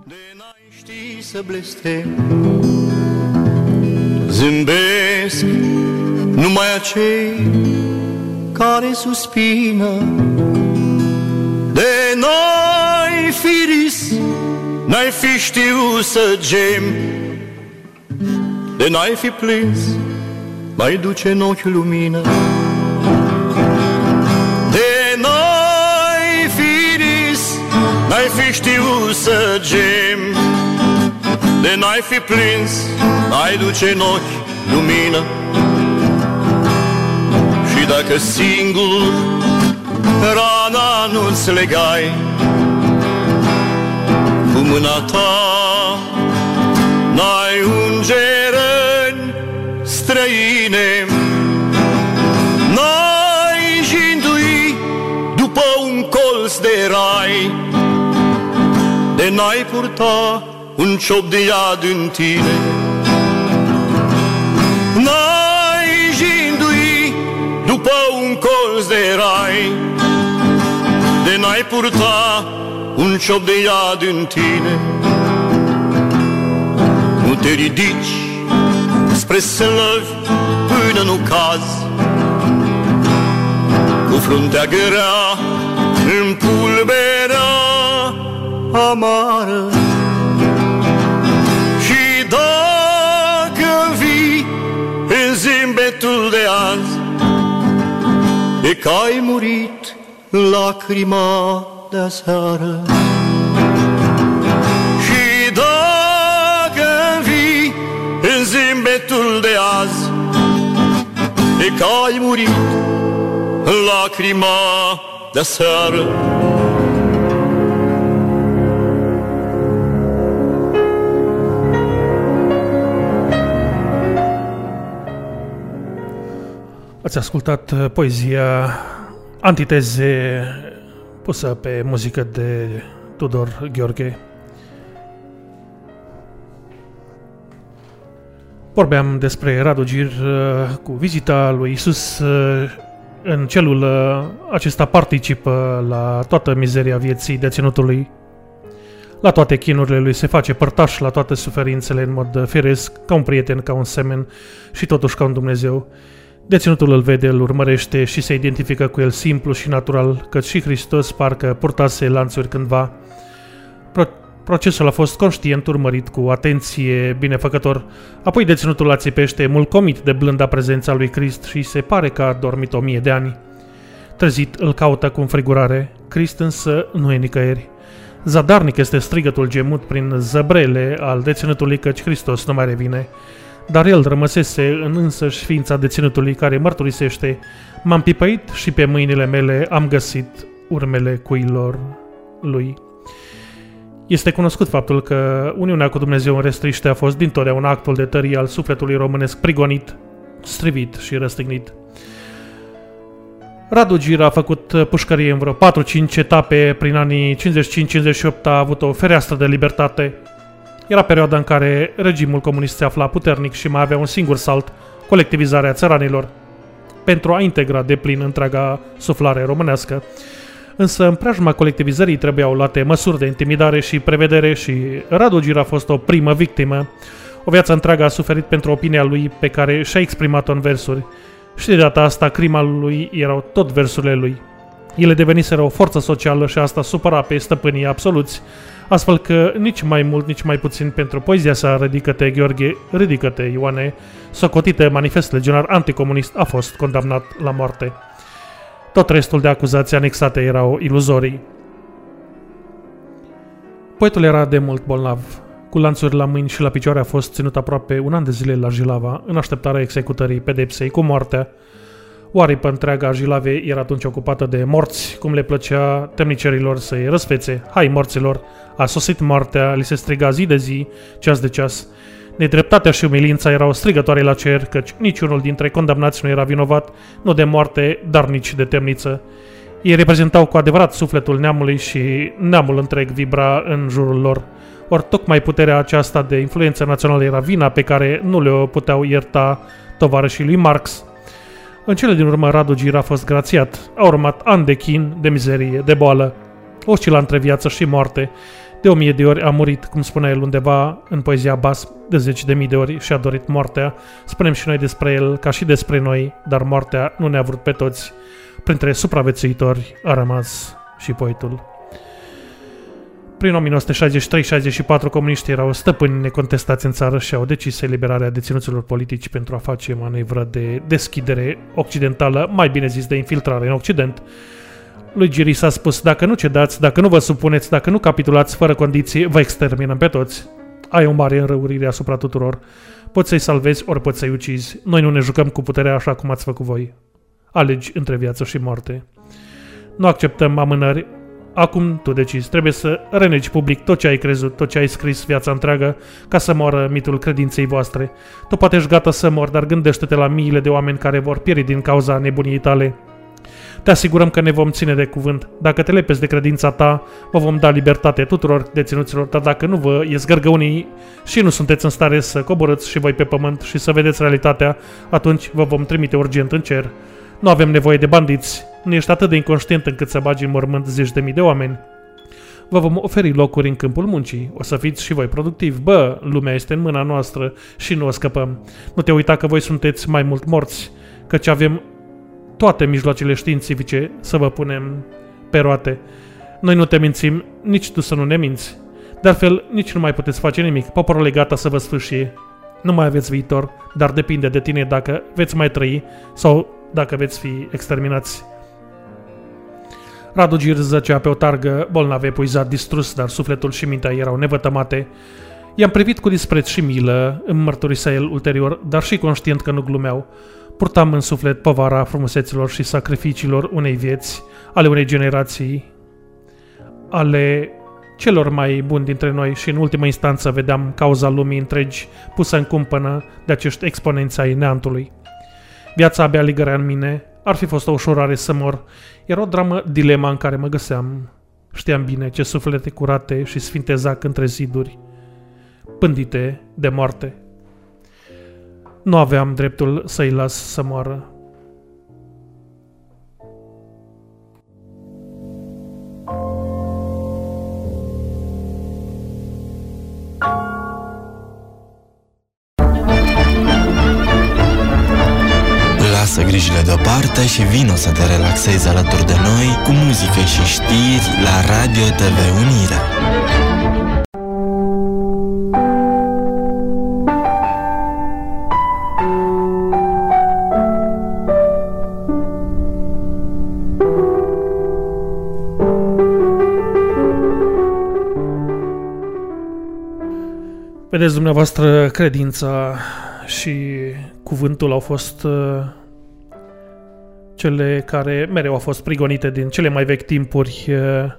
De n-ai ști să blestem. Zâmbesc numai acei care suspină. De n-ai fi ris, n-ai fi știu să gem de n-ai fi plâns, mai duce în ochi lumină. De n-ai fi ris, n-ai fi știut să gem, De n-ai fi plâns, mai duce în ochi lumină. Și dacă singur rana nu-ți legai, cu mâna ta n-ai ungerăni colț de rai. De n-ai purta un ciop de iad în tine. N-ai jindui după un colț de rai. De n-ai purta un ciop de iad în tine. Te ridici spre slăvi până nu cazi. Cu fruntea grea în pulberea amară. Și dacă vii în zimbetul de azi E că ai murit lacrima de aseară. Zâmbetul de azi E că ai murit lacrima de seară Ați ascultat uh, poezia Antiteze pusă pe muzică de Tudor Gheorghe. Vorbeam despre Radu Gir uh, cu vizita lui Isus uh, în celul uh, acesta participă la toată mizeria vieții deținutului, la toate chinurile lui se face părtaș la toate suferințele în mod firesc, ca un prieten, ca un semen și totuși ca un Dumnezeu. Deținutul îl vede, îl urmărește și se identifică cu el simplu și natural, căci și Hristos parcă purtase lanțuri cândva. Pro- procesul a fost conștient, urmărit cu atenție, binefăcător. Apoi deținutul ațipește, mulcomit de blânda prezența lui Crist și se pare că a dormit o mie de ani. Trezit îl caută cu înfrigurare, Crist însă nu e nicăieri. Zadarnic este strigătul gemut prin zăbrele al deținutului căci Hristos nu mai revine. Dar el rămăsese în însăși ființa deținutului care mărturisește M-am pipăit și pe mâinile mele am găsit urmele cuilor lui. Este cunoscut faptul că uniunea cu Dumnezeu în restriște a fost dintotdeauna actul de tărie al sufletului românesc prigonit, strivit și răstignit. Radu Gir a făcut uh, pușcărie în vreo 4-5 etape prin anii 55-58, a avut o fereastră de libertate. Era perioada în care regimul comunist se afla puternic și mai avea un singur salt, colectivizarea țăranilor, pentru a integra de plin întreaga suflare românească. Însă în preajma colectivizării trebuiau luate măsuri de intimidare și prevedere și Radu Gir a fost o primă victimă. O viață întreagă a suferit pentru opinia lui pe care și-a exprimat-o în versuri. Și de data asta crima lui erau tot versurile lui. Ele deveniseră o forță socială și asta supăra pe stăpânii absoluți, astfel că nici mai mult, nici mai puțin pentru poezia sa Ridică-te, Gheorghe, Ridică-te, Ioane, socotită manifest legionar anticomunist, a fost condamnat la moarte. Tot restul de acuzații anexate erau iluzorii. Poetul era de mult bolnav. Cu lanțuri la mâini și la picioare a fost ținut aproape un an de zile la Jilava, în așteptarea executării pedepsei cu moartea. O aripă întreaga a Jilavei era atunci ocupată de morți, cum le plăcea temnicerilor să-i răsfețe. Hai morților, a sosit moartea, li se striga zi de zi, ceas de ceas. Nedreptatea și umilința erau strigătoare la cer, căci niciunul dintre condamnați nu era vinovat, nu de moarte, dar nici de temniță. Ei reprezentau cu adevărat sufletul neamului și neamul întreg vibra în jurul lor. Ori tocmai puterea aceasta de influență națională era vina pe care nu le puteau ierta tovarășii lui Marx. În cele din urmă, Radu Gir a fost grațiat. A urmat ani de chin, de mizerie, de boală. Oscila între viață și moarte. De o mie de ori a murit, cum spunea el undeva în poezia Bas, de zeci de mii de ori și-a dorit moartea. Spunem și noi despre el, ca și despre noi, dar moartea nu ne-a vrut pe toți. Printre supraviețuitori a rămas și poetul. Prin 1963-64, comuniștii erau stăpâni necontestați în țară și au decis eliberarea deținuților politici pentru a face manevră de deschidere occidentală, mai bine zis de infiltrare în Occident. Lui Giri s-a spus, dacă nu cedați, dacă nu vă supuneți, dacă nu capitulați fără condiții, vă exterminăm pe toți. Ai o mare înrăurire asupra tuturor. Poți să-i salvezi, ori poți să-i ucizi. Noi nu ne jucăm cu puterea așa cum ați făcut voi. Alegi între viață și moarte. Nu acceptăm amânări, Acum tu decizi, trebuie să renegi public tot ce ai crezut, tot ce ai scris viața întreagă, ca să moară mitul credinței voastre. Tu poate ești gata să mor, dar gândește-te la miile de oameni care vor pieri din cauza nebuniei tale. Te asigurăm că ne vom ține de cuvânt. Dacă te lepezi de credința ta, vă vom da libertate tuturor deținuților, dar dacă nu vă ies gărgăunii și nu sunteți în stare să coborâți și voi pe pământ și să vedeți realitatea, atunci vă vom trimite urgent în cer. Nu avem nevoie de bandiți. Nu ești atât de inconștient încât să bagi în mormânt zeci de mii de oameni. Vă vom oferi locuri în câmpul muncii. O să fiți și voi productivi. Bă, lumea este în mâna noastră și nu o scăpăm. Nu te uita că voi sunteți mai mult morți, căci avem toate mijloacele științifice să vă punem pe roate. Noi nu te mințim, nici tu să nu ne minți. De altfel, nici nu mai puteți face nimic. Poporul e gata să vă sfârșie. Nu mai aveți viitor, dar depinde de tine dacă veți mai trăi sau dacă veți fi exterminați. Radu Gir zăcea pe o targă, bolnav, epuizat, distrus, dar sufletul și mintea erau nevătămate. I-am privit cu dispreț și milă, îmi mărturisea el ulterior, dar și conștient că nu glumeau. Purtam în suflet povara frumuseților și sacrificiilor unei vieți, ale unei generații, ale celor mai buni dintre noi și în ultima instanță vedeam cauza lumii întregi pusă în cumpănă de acești exponenți ai neantului. Viața abia ligărea în mine, ar fi fost o ușurare să mor. Era o dramă dilema în care mă găseam. Știam bine ce suflete curate și sfinte zac între ziduri, pândite de moarte. Nu aveam dreptul să-i las să moară. Lasă grijile deoparte și vino să te relaxezi alături de noi cu muzică și știri la Radio TV Unirea. Vedeți dumneavoastră, credința și cuvântul au fost uh, cele care mereu au fost prigonite din cele mai vechi timpuri. Uh,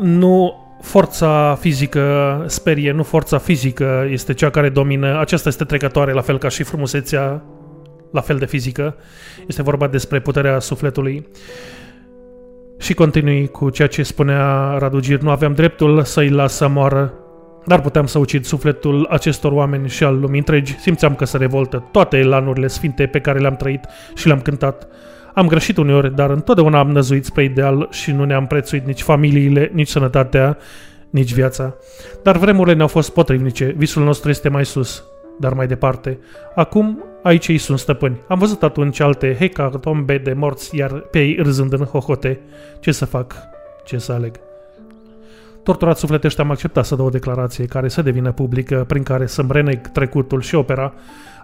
nu forța fizică sperie, nu forța fizică este cea care domină. Aceasta este trecătoare, la fel ca și frumusețea, la fel de fizică. Este vorba despre puterea sufletului. Și continui cu ceea ce spunea Radu Gir, nu aveam dreptul să-i las să moară dar puteam să ucid sufletul acestor oameni și al lumii întregi. Simțeam că se revoltă toate elanurile sfinte pe care le-am trăit și le-am cântat. Am greșit uneori, dar întotdeauna am năzuit spre ideal și nu ne-am prețuit nici familiile, nici sănătatea, nici viața. Dar vremurile ne-au fost potrivnice, visul nostru este mai sus, dar mai departe. Acum, aici ei sunt stăpâni. Am văzut atunci alte hecatombe de morți, iar pe ei râzând în hohote. Ce să fac? Ce să aleg? Torturat sufletește am acceptat să dau o declarație care să devină publică, prin care să-mi reneg trecutul și opera.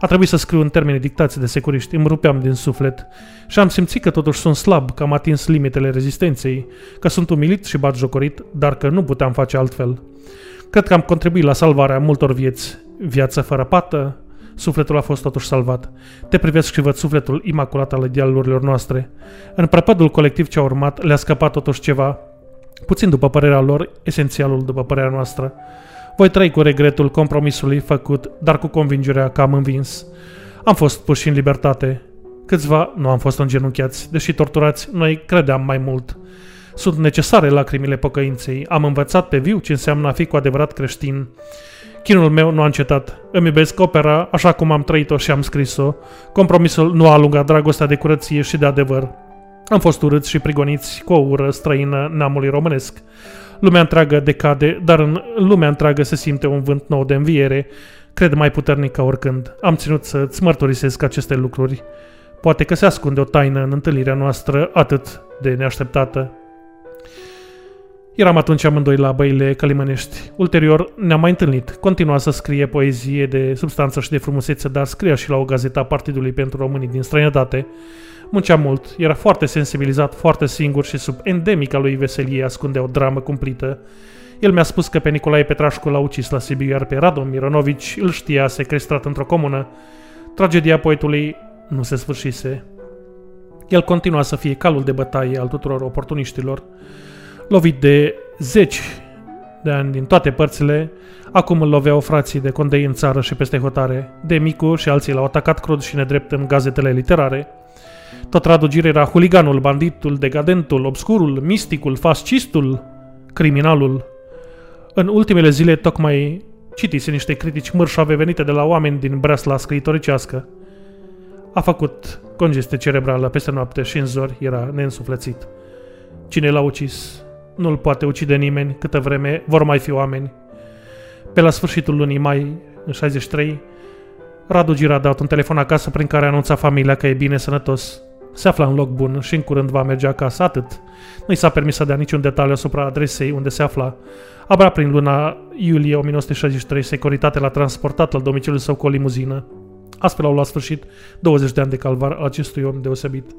A trebuit să scriu în termeni dictați de securiști, îmi rupeam din suflet și am simțit că totuși sunt slab, că am atins limitele rezistenței, că sunt umilit și jocorit, dar că nu puteam face altfel. Cred că am contribuit la salvarea multor vieți. Viață fără pată, sufletul a fost totuși salvat. Te privesc și văd sufletul imaculat al idealurilor noastre. În prăpădul colectiv ce a urmat, le-a scăpat totuși ceva, puțin după părerea lor, esențialul după părerea noastră. Voi trăi cu regretul compromisului făcut, dar cu convingerea că am învins. Am fost puși în libertate. Câțiva nu am fost îngenunchiați, deși torturați, noi credeam mai mult. Sunt necesare lacrimile pocăinței. Am învățat pe viu ce înseamnă a fi cu adevărat creștin. Chinul meu nu a încetat. Îmi iubesc opera așa cum am trăit-o și am scris-o. Compromisul nu a alungat dragostea de curăție și de adevăr. Am fost urâți și prigoniți cu o ură străină neamului românesc. Lumea întreagă decade, dar în lumea întreagă se simte un vânt nou de înviere, cred mai puternic ca oricând. Am ținut să-ți mărturisesc aceste lucruri. Poate că se ascunde o taină în întâlnirea noastră atât de neașteptată. Eram atunci amândoi la băile călimănești. Ulterior ne-am mai întâlnit. Continua să scrie poezie de substanță și de frumusețe, dar scria și la o gazetă a Partidului pentru Românii din străinătate. Muncea mult, era foarte sensibilizat, foarte singur și sub endemica lui veselie ascundea o dramă cumplită. El mi-a spus că pe Nicolae Petrașcu l-a ucis la Sibiu, iar pe Radom Mironovici îl știa secrestrat într-o comună. Tragedia poetului nu se sfârșise. El continua să fie calul de bătaie al tuturor oportuniștilor. Lovit de zeci de ani din toate părțile, acum îl loveau frații de condei în țară și peste hotare. De micu și alții l-au atacat crud și nedrept în gazetele literare. Tot Radu Gir era huliganul, banditul, decadentul, obscurul, misticul, fascistul, criminalul. În ultimele zile tocmai citise niște critici mărșave venite de la oameni din breasla scriitoricească. A făcut congestie cerebrală peste noapte și în zori era neînsuflețit. Cine l-a ucis? Nu-l poate ucide nimeni câtă vreme vor mai fi oameni. Pe la sfârșitul lunii mai, în 63, Radu Gira a dat un telefon acasă prin care anunța familia că e bine sănătos. Se afla în loc bun și în curând va merge acasă, atât. Nu i s-a permis să dea niciun detaliu asupra adresei unde se afla. Abia prin luna iulie 1963, securitatea l-a transportat la domiciliul său cu o limuzină. Astfel au luat sfârșit 20 de ani de calvar al acestui om deosebit.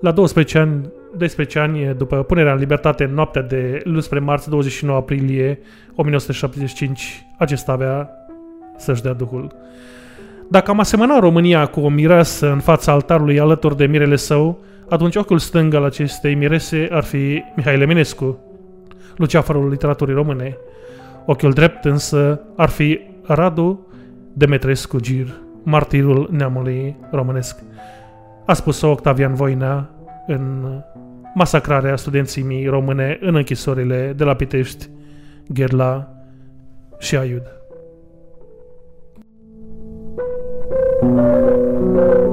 La 12 ani, 12 ani după punerea în libertate în noaptea de luni spre marți 29 aprilie 1975, acesta avea să-și dea duhul. Dacă am asemăna România cu o mireasă în fața altarului alături de mirele său, atunci ochiul stâng al acestei mirese ar fi Mihail Eminescu, luceafărul literaturii române. Ochiul drept însă ar fi Radu Demetrescu Gir, martirul neamului românesc. A spus-o Octavian Voina în masacrarea studențimii române în închisorile de la Pitești, Gherla și Aiud. Thank you.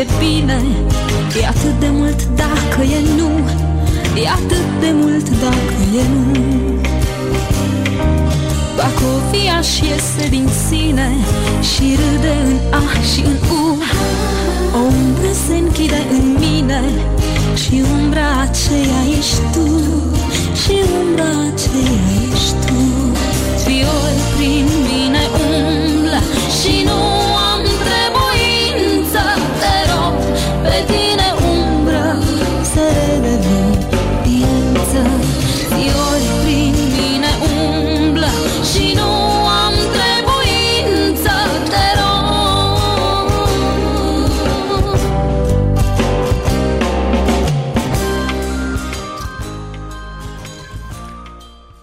e bine E atât de mult dacă e nu E atât de mult dacă e nu. Bacovia și iese din sine Și râde în A și în U. O umbră se închide în mine Și umbra aceea ești tu Și umbra aceea ești tu. Viol prin mine umbra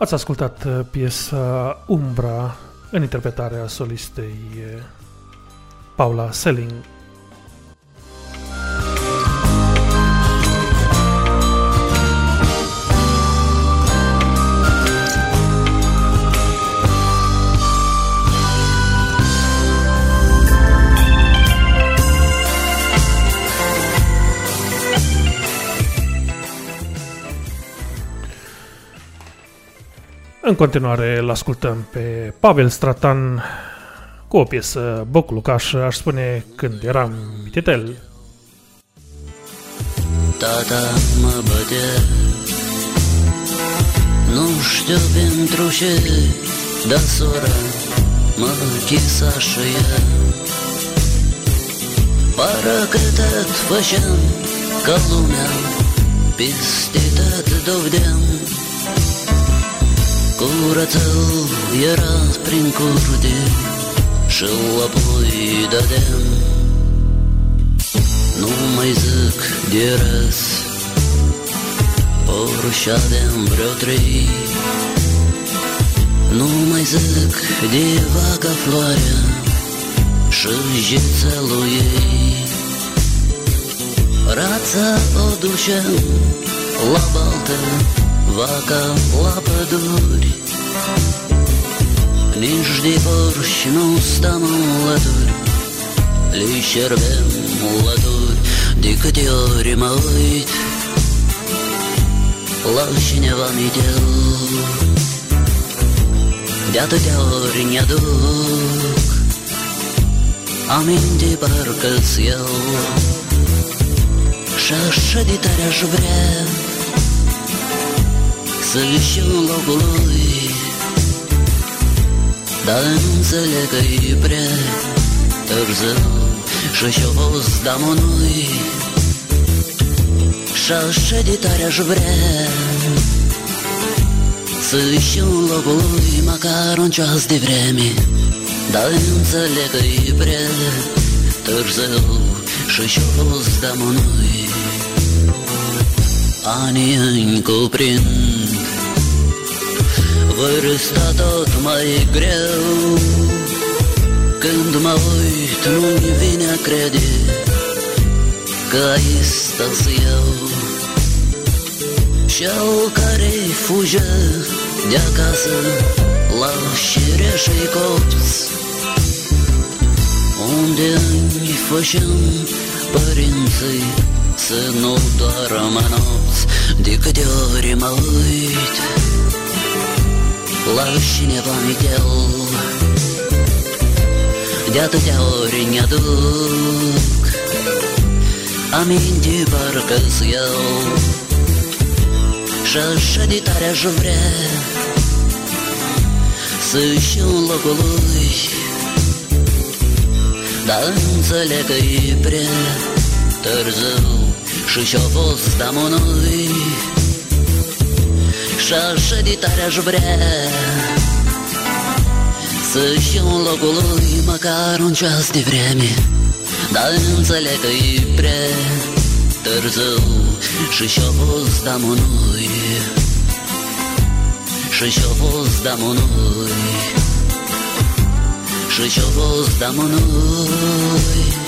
Ați ascultat uh, piesa Umbra în interpretarea solistei uh, Paula Selling. În continuare îl ascultăm pe Pavel Stratan cu o piesă Boc Lucaș, aș spune când eram mititel. Tata mă bătea Nu știu pentru ce Dar sora mă chisa și ea Pară că tot făceam Ca lumea peste tot dovedeam Curățău era prin curte Și apoi dădeam Nu mai zic de răs Porușa de-am vreo trei Nu mai zic de vaca floarea Și jeța lui ei. Rața o duceam la baltă Vaca la păduri Nici de porși nu stam alături Le șerbem lături De câte ori mă uit La cineva mi De atâtea ori ne-aduc Aminte parcă-ți iau. Și așa de tare aș vrea Să-l știu în locul lui Dar nu înțeleg că e prea târziu Și și-o fost damonui Și așa de tare aș vrea Să-l știu în Vârsta tot mai greu. Când mă uit nu-mi vine a crede Că aici stas eu Cel care fuge de acasă La șireșii copți Unde îmi făceam părinții Să nu doarmă nopți De câte ori mă uit La cineva mi-el De atâtea ori ne-aduc Aminte parcă-ți iau Și așa de tare aș vrea Să știu în locul lui Dar înțeleg că e prea târziu Și și-a fost damonui Și așa de tare aș vrea Să știu în locul lui Măcar un ceas de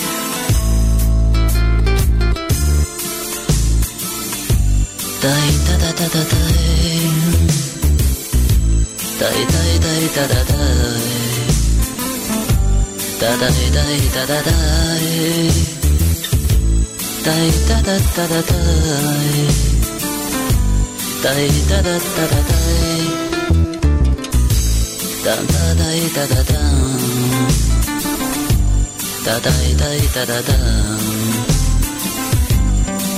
vreme Dar înțeleg că e prea târziu Și și-a fost damonui Și și-a fost damonui Și și-a fost damonui Tai ta ta ta ta tai Tai tai tai ta ta tai Ta tai tai ta ta tai Tai ta ta ta ta tai Tai ta ta ta ta tai Ta ta tai ta ta ta Ta tai tai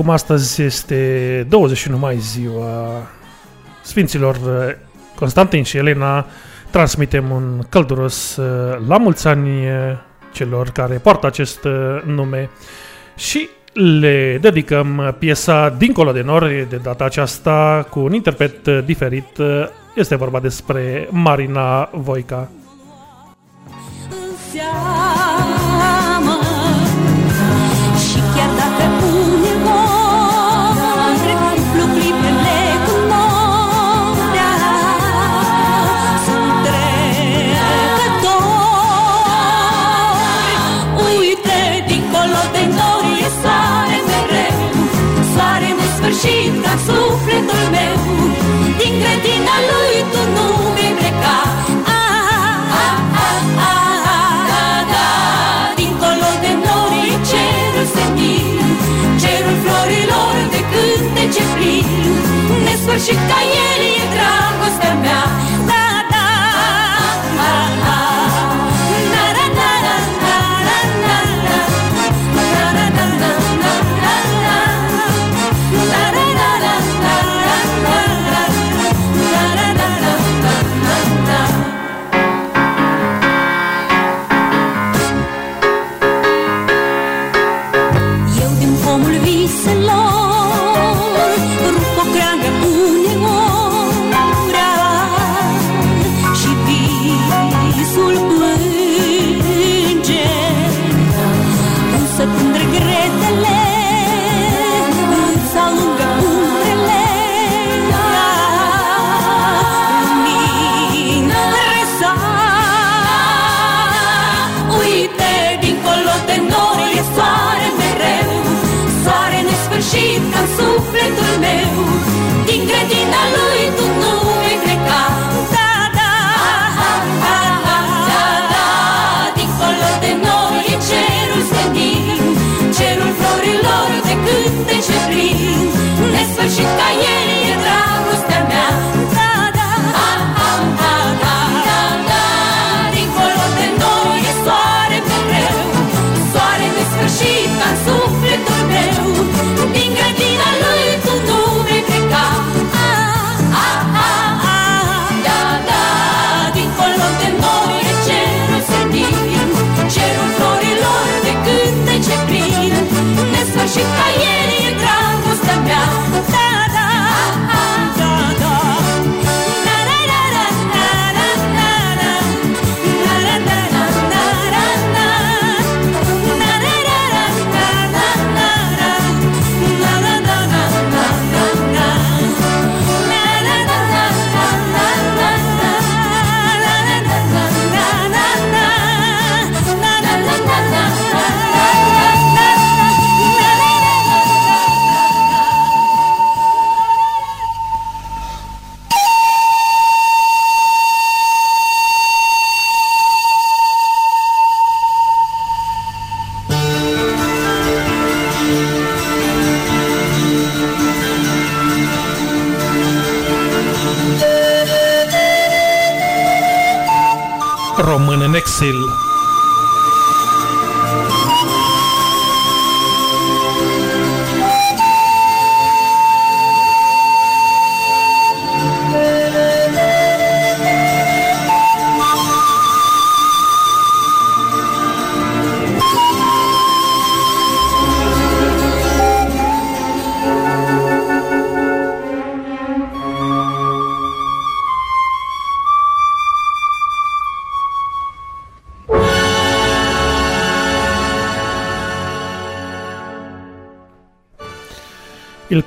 cum astăzi este 21 mai ziua Sfinților eh, Constantin și Elena, transmitem un călduros eh, la mulți ani eh, celor care poartă acest nume și le dedicăm piesa Dincolo de Nori, de data aceasta cu un interpret diferit. Este vorba despre Marina Voica. În Hoje cair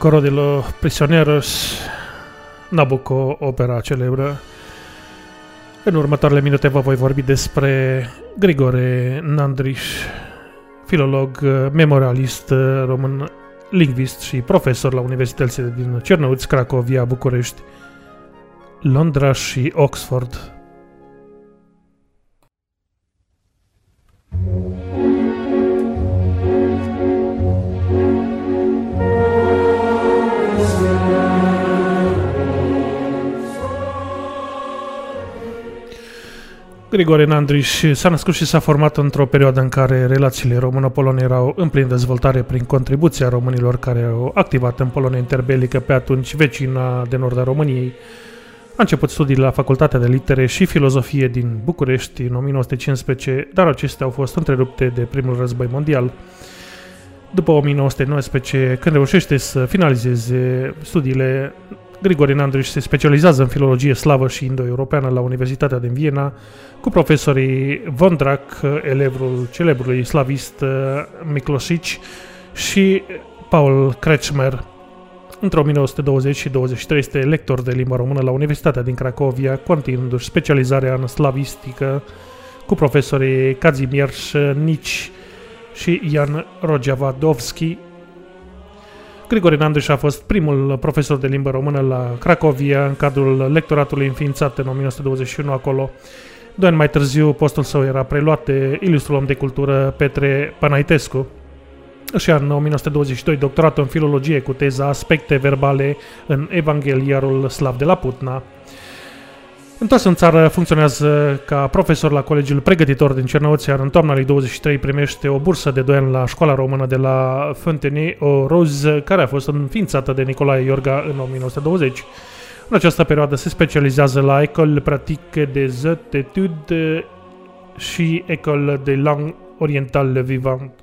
coro de los prisioneros, Nabucco, opera celebră. În următoarele minute vă voi vorbi despre Grigore Nandriș, filolog, memorialist român, lingvist și profesor la universitățile din Cernăuți, Cracovia, București, Londra și Oxford. Grigore Nandriș s-a născut și s-a format într-o perioadă în care relațiile româno-polone erau în plin dezvoltare prin contribuția românilor care au activat în Polonia interbelică pe atunci vecina de nord a României. A început studii la Facultatea de Litere și Filozofie din București în 1915, dar acestea au fost întrerupte de primul război mondial. După 1919, când reușește să finalizeze studiile, Grigorin Andriș se specializează în filologie slavă și indo-europeană la Universitatea din Viena, cu profesorii Vondrak, elevul celebrului slavist uh, Miklosic și Paul Kretschmer. Între 1920 și 23 este lector de limba română la Universitatea din Cracovia, continuându-și specializarea în slavistică cu profesorii Kazimierz Nici și Ian Rojavadovski. Grigorin Andriș a fost primul profesor de limbă română la Cracovia în cadrul lectoratului înființat în 1921 acolo. Doi ani mai târziu, postul său era preluat de ilustrul om de cultură Petre Panaitescu. Și în 1922 doctoratul în filologie cu teza Aspecte verbale în Evangheliarul Slav de la Putna. Întors în țară, funcționează ca profesor la Colegiul Pregătitor din Cernăuți, iar în toamna lui 23 primește o bursă de 2 ani la școala română de la Fontenay o Rose, care a fost înființată de Nicolae Iorga în 1920. În această perioadă se specializează la École Pratique des Etudes și École de Langue Orientale Vivant.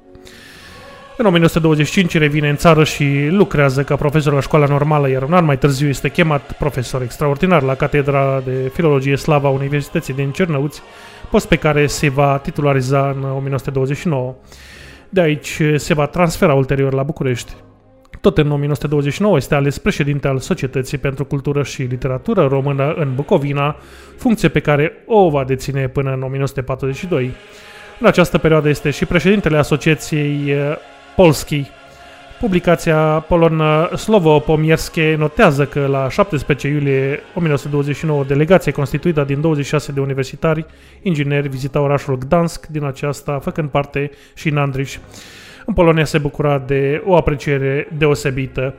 În 1925 revine în țară și lucrează ca profesor la școala normală, iar un an mai târziu este chemat profesor extraordinar la Catedra de Filologie Slava a Universității din Cernăuți, post pe care se va titulariza în 1929. De aici se va transfera ulterior la București. Tot în 1929 este ales președinte al Societății pentru Cultură și Literatură Română în Bucovina, funcție pe care o va deține până în 1942. În această perioadă este și președintele Asociației Polski. Publicația polonă Slovo-Pomierskie notează că la 17 iulie 1929 delegație constituită din 26 de universitari ingineri vizita orașul Gdansk, din aceasta făcând parte și în Andriș. În Polonia se bucura de o apreciere deosebită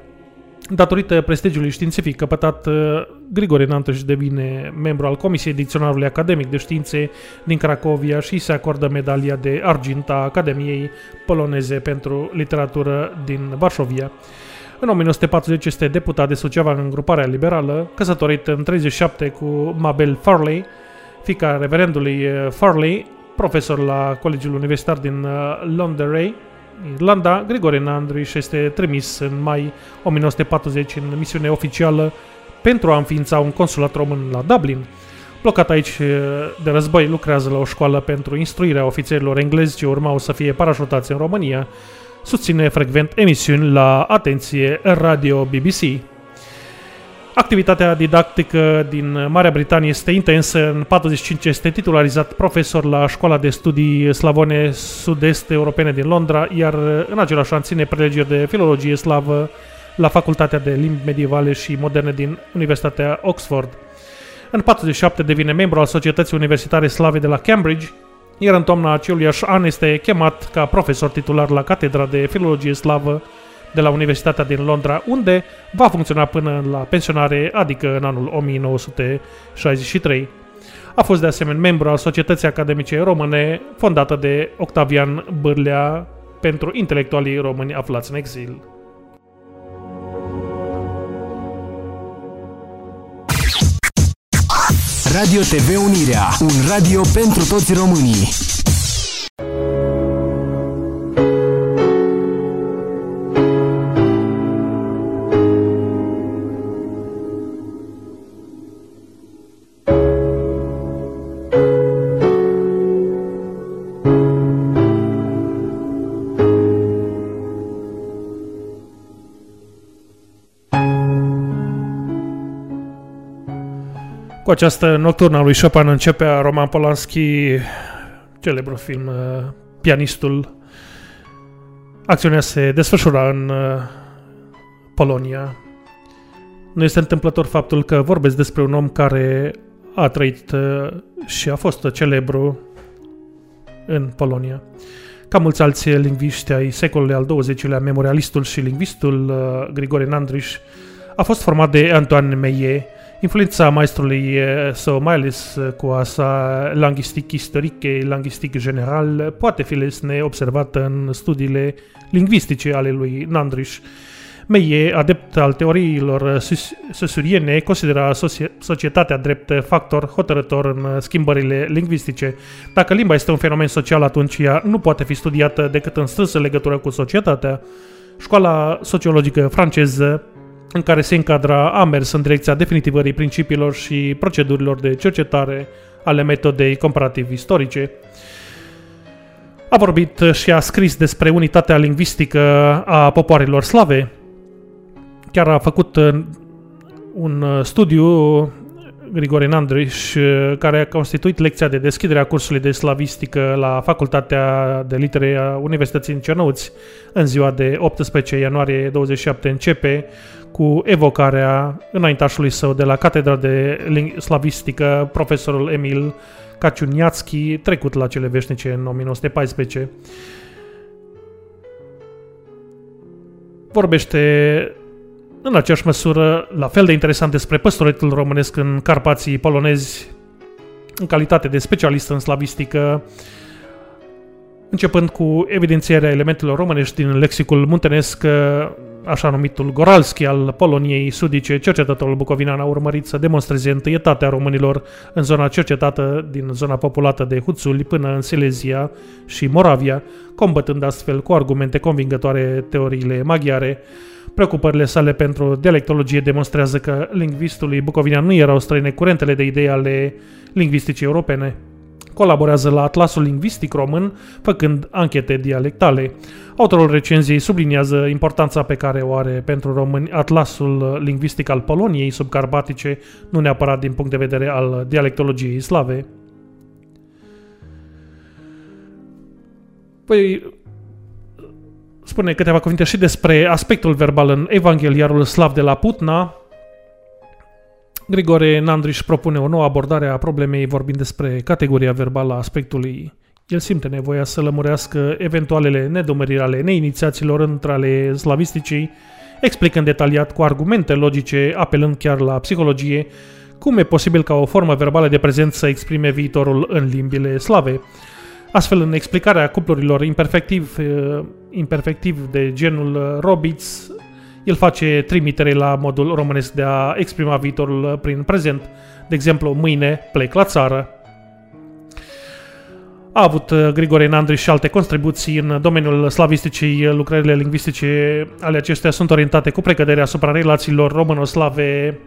Datorită prestigiului științific căpătat, uh, Grigore Nantuș devine membru al Comisiei Dicționarului Academic de Științe din Cracovia și se acordă medalia de argint a Academiei Poloneze pentru Literatură din Varșovia. În 1940 este deputat de Suceava în gruparea liberală, căsătorit în 37 cu Mabel Farley, fica reverendului uh, Farley, profesor la Colegiul Universitar din uh, Londrei, Irlanda, Grigore Andriș este trimis în mai 1940 în misiune oficială pentru a înființa un consulat român la Dublin. Blocat aici de război, lucrează la o școală pentru instruirea ofițerilor englezi ce urmau să fie parașutați în România. Susține frecvent emisiuni la Atenție Radio BBC. Activitatea didactică din Marea Britanie este intensă. În 45 este titularizat profesor la Școala de Studii Slavone Sud-Est Europene din Londra, iar în același an ține prelegeri de filologie slavă la Facultatea de Limbi Medievale și Moderne din Universitatea Oxford. În 47 devine membru al Societății Universitare Slave de la Cambridge, iar în toamna aceluiași an este chemat ca profesor titular la Catedra de Filologie Slavă de la Universitatea din Londra, unde va funcționa până la pensionare, adică în anul 1963. A fost de asemenea membru al Societății Academice Române, fondată de Octavian Bârlea pentru intelectualii români aflați în exil. Radio TV Unirea, un radio pentru toți românii. Cu această nocturnă a lui Chopin începea Roman Polanski, celebru film uh, Pianistul. Acțiunea se desfășura în uh, Polonia. Nu este întâmplător faptul că vorbesc despre un om care a trăit uh, și a fost celebru în Polonia. Ca mulți alți lingviști ai secolului al XX-lea, memorialistul și lingvistul Grigore Nandriș a fost format de Antoine Meillet, Influența maestrului său, mai ales cu a sa languistic istoric, languistic general, poate fi lesne observată în studiile lingvistice ale lui Nandriș. Meie, adept al teoriilor sus- susuriene, considera socie- societatea drept factor hotărător în schimbările lingvistice. Dacă limba este un fenomen social, atunci ea nu poate fi studiată decât în strânsă legătură cu societatea. Școala sociologică franceză în care se încadra a mers în direcția definitivării principiilor și procedurilor de cercetare ale metodei comparativ istorice. A vorbit și a scris despre unitatea lingvistică a popoarelor slave. Chiar a făcut uh, un uh, studiu Grigore Nandriș, uh, care a constituit lecția de deschidere a cursului de slavistică la Facultatea de Litere a Universității în Cernăuți în ziua de 18 ianuarie 27 începe cu evocarea înaintașului său de la Catedra de Ling- Slavistică, profesorul Emil Kaciuniatski, trecut la cele veșnice în 1914. Vorbește în aceeași măsură, la fel de interesant despre păstoretul românesc în Carpații polonezi, în calitate de specialist în slavistică, începând cu evidențierea elementelor românești din lexicul muntenesc, așa numitul Goralski al Poloniei sudice, cercetătorul bucovinan a urmărit să demonstreze întâietatea românilor în zona cercetată din zona populată de Huțuli până în Silezia și Moravia, combătând astfel cu argumente convingătoare teoriile maghiare. Preocupările sale pentru dialectologie demonstrează că lingvistului bucovinean nu erau străine curentele de idei ale lingvisticii europene. Colaborează la Atlasul Lingvistic Român, făcând anchete dialectale. Autorul recenziei subliniază importanța pe care o are pentru români Atlasul Lingvistic al Poloniei subcarbatice, nu neapărat din punct de vedere al dialectologiei slave. Păi, spune câteva cuvinte și despre aspectul verbal în Evangheliarul Slav de la Putna. Grigore Nandriș propune o nouă abordare a problemei vorbind despre categoria verbală a aspectului. El simte nevoia să lămurească eventualele nedomeriri ale neinițiaților între ale slavisticii, explicând detaliat cu argumente logice, apelând chiar la psihologie, cum e posibil ca o formă verbală de prezent să exprime viitorul în limbile slave. Astfel, în explicarea cuplurilor imperfectiv, eh, imperfectiv de genul Robitz, el face trimitere la modul românesc de a exprima viitorul prin prezent. De exemplu, mâine plec la țară. A avut uh, Grigore Nandri și alte contribuții în domeniul slavisticii. Lucrările lingvistice ale acestea sunt orientate cu precădere asupra relațiilor româno-slave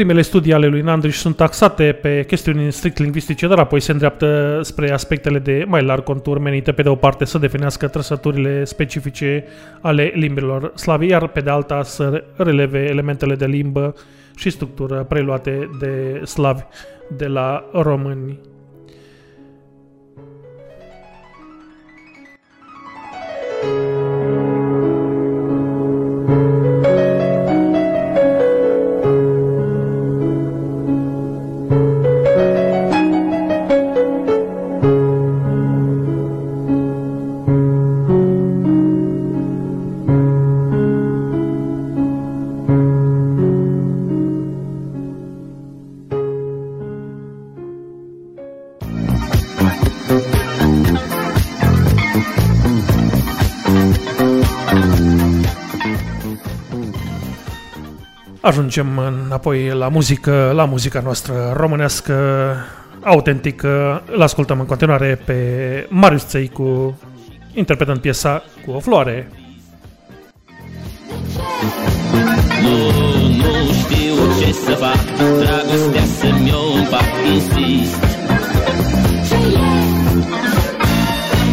Primele studii ale lui Nandriș sunt taxate pe chestiuni strict lingvistice, dar apoi se îndreaptă spre aspectele de mai larg contur menite pe de o parte să definească trăsăturile specifice ale limbilor slave, iar pe de alta să releve elementele de limbă și structură preluate de slavi de la români. Ajungem înapoi la muzică, la muzica noastră românească, autentică. Îl ascultăm în continuare pe Marius Țăicu, interpretând piesa cu o floare. Nu, nu știu ce să fac Dragostea să-mi o împac, insist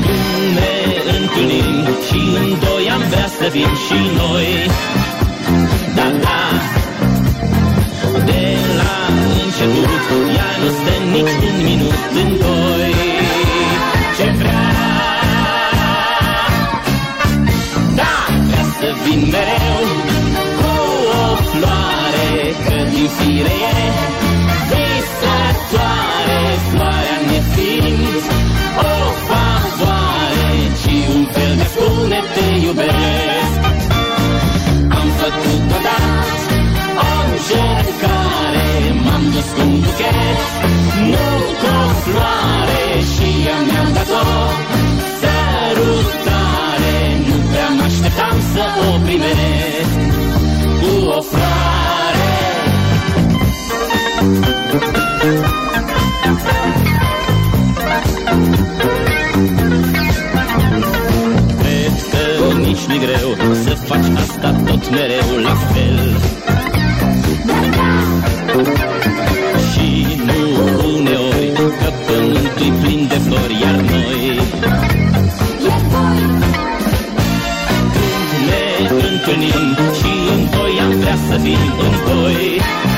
Când ne întâlnim și în doi am vrea să fim și noi Da, da Ea nu stă nici un minut în doi Ce vrea? Da, vrea să vin mereu Cu o floare Că din fire e Visătoare Floarea nefiind O favoare Ci un fel de spune te iubesc. Am făcut odată O încercare M-am dus cu un buchet Nu cu o floare Și eu mi-am dat-o Sărutare Nu prea mai așteptam să o primesc Cu o floare Cred că nici nu-i greu Să faci asta tot mereu la fel am vrea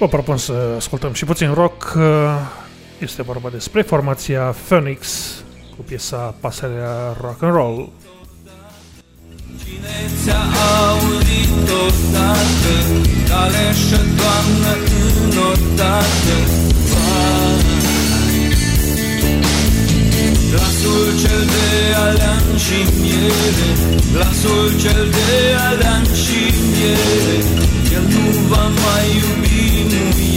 Vă propun să ascultăm și puțin rock. Este vorba despre formația Phoenix cu piesa Pasărea Rock and Roll. Ți-a auzit odată Aleșă, Doamnă, în odată Glasul cel de alean și miere Glasul cel de alean și miere El nu va mai iubi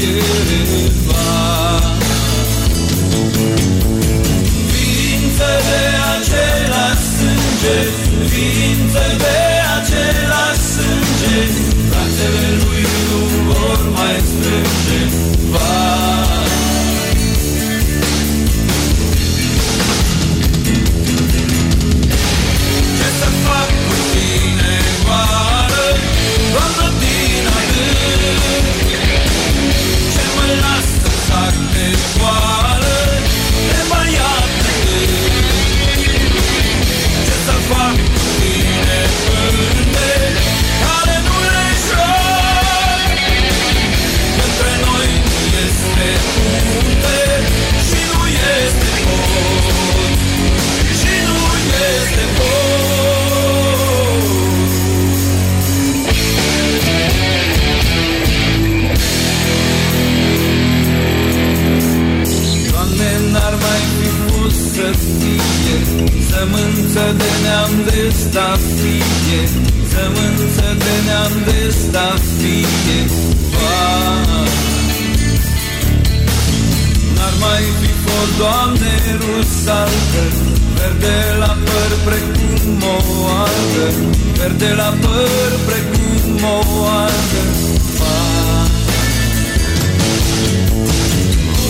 muiere va Ființă de același sânge Ființă de același sânge Fratele lui nu vor mai strânge zac Sămânță de neam de stafie Sămânță de neam de stafie Vai N-ar mai fi fost, Doamne, rusalcă Verde la păr precum o algă Verde la păr precum o algă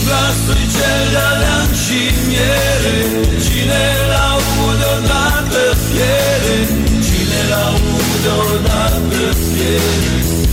glasul cel de alean și miere. Cine laudă odată piere Cine laudă odată piere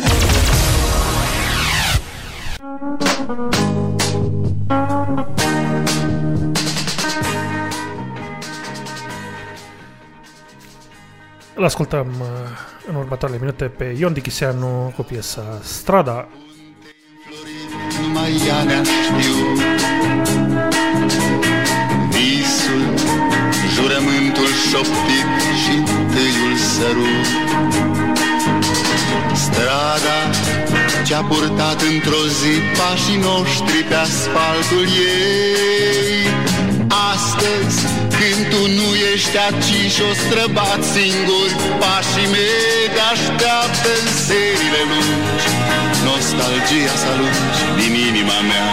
Ascultăm uh, în următoarele minute pe Ion Dichiseanu cu piesa Strada. Numai ea ne-a știut Visul, jurământul șoptit și tâiul sărut. Strada ce-a purtat într-o zi pașii noștri pe asfaltul ei. Astăzi, când tu nu ești aici și o străbat singur. Pașii mei te așteaptă în serile lungi. Nostalgia să alungi din inima mea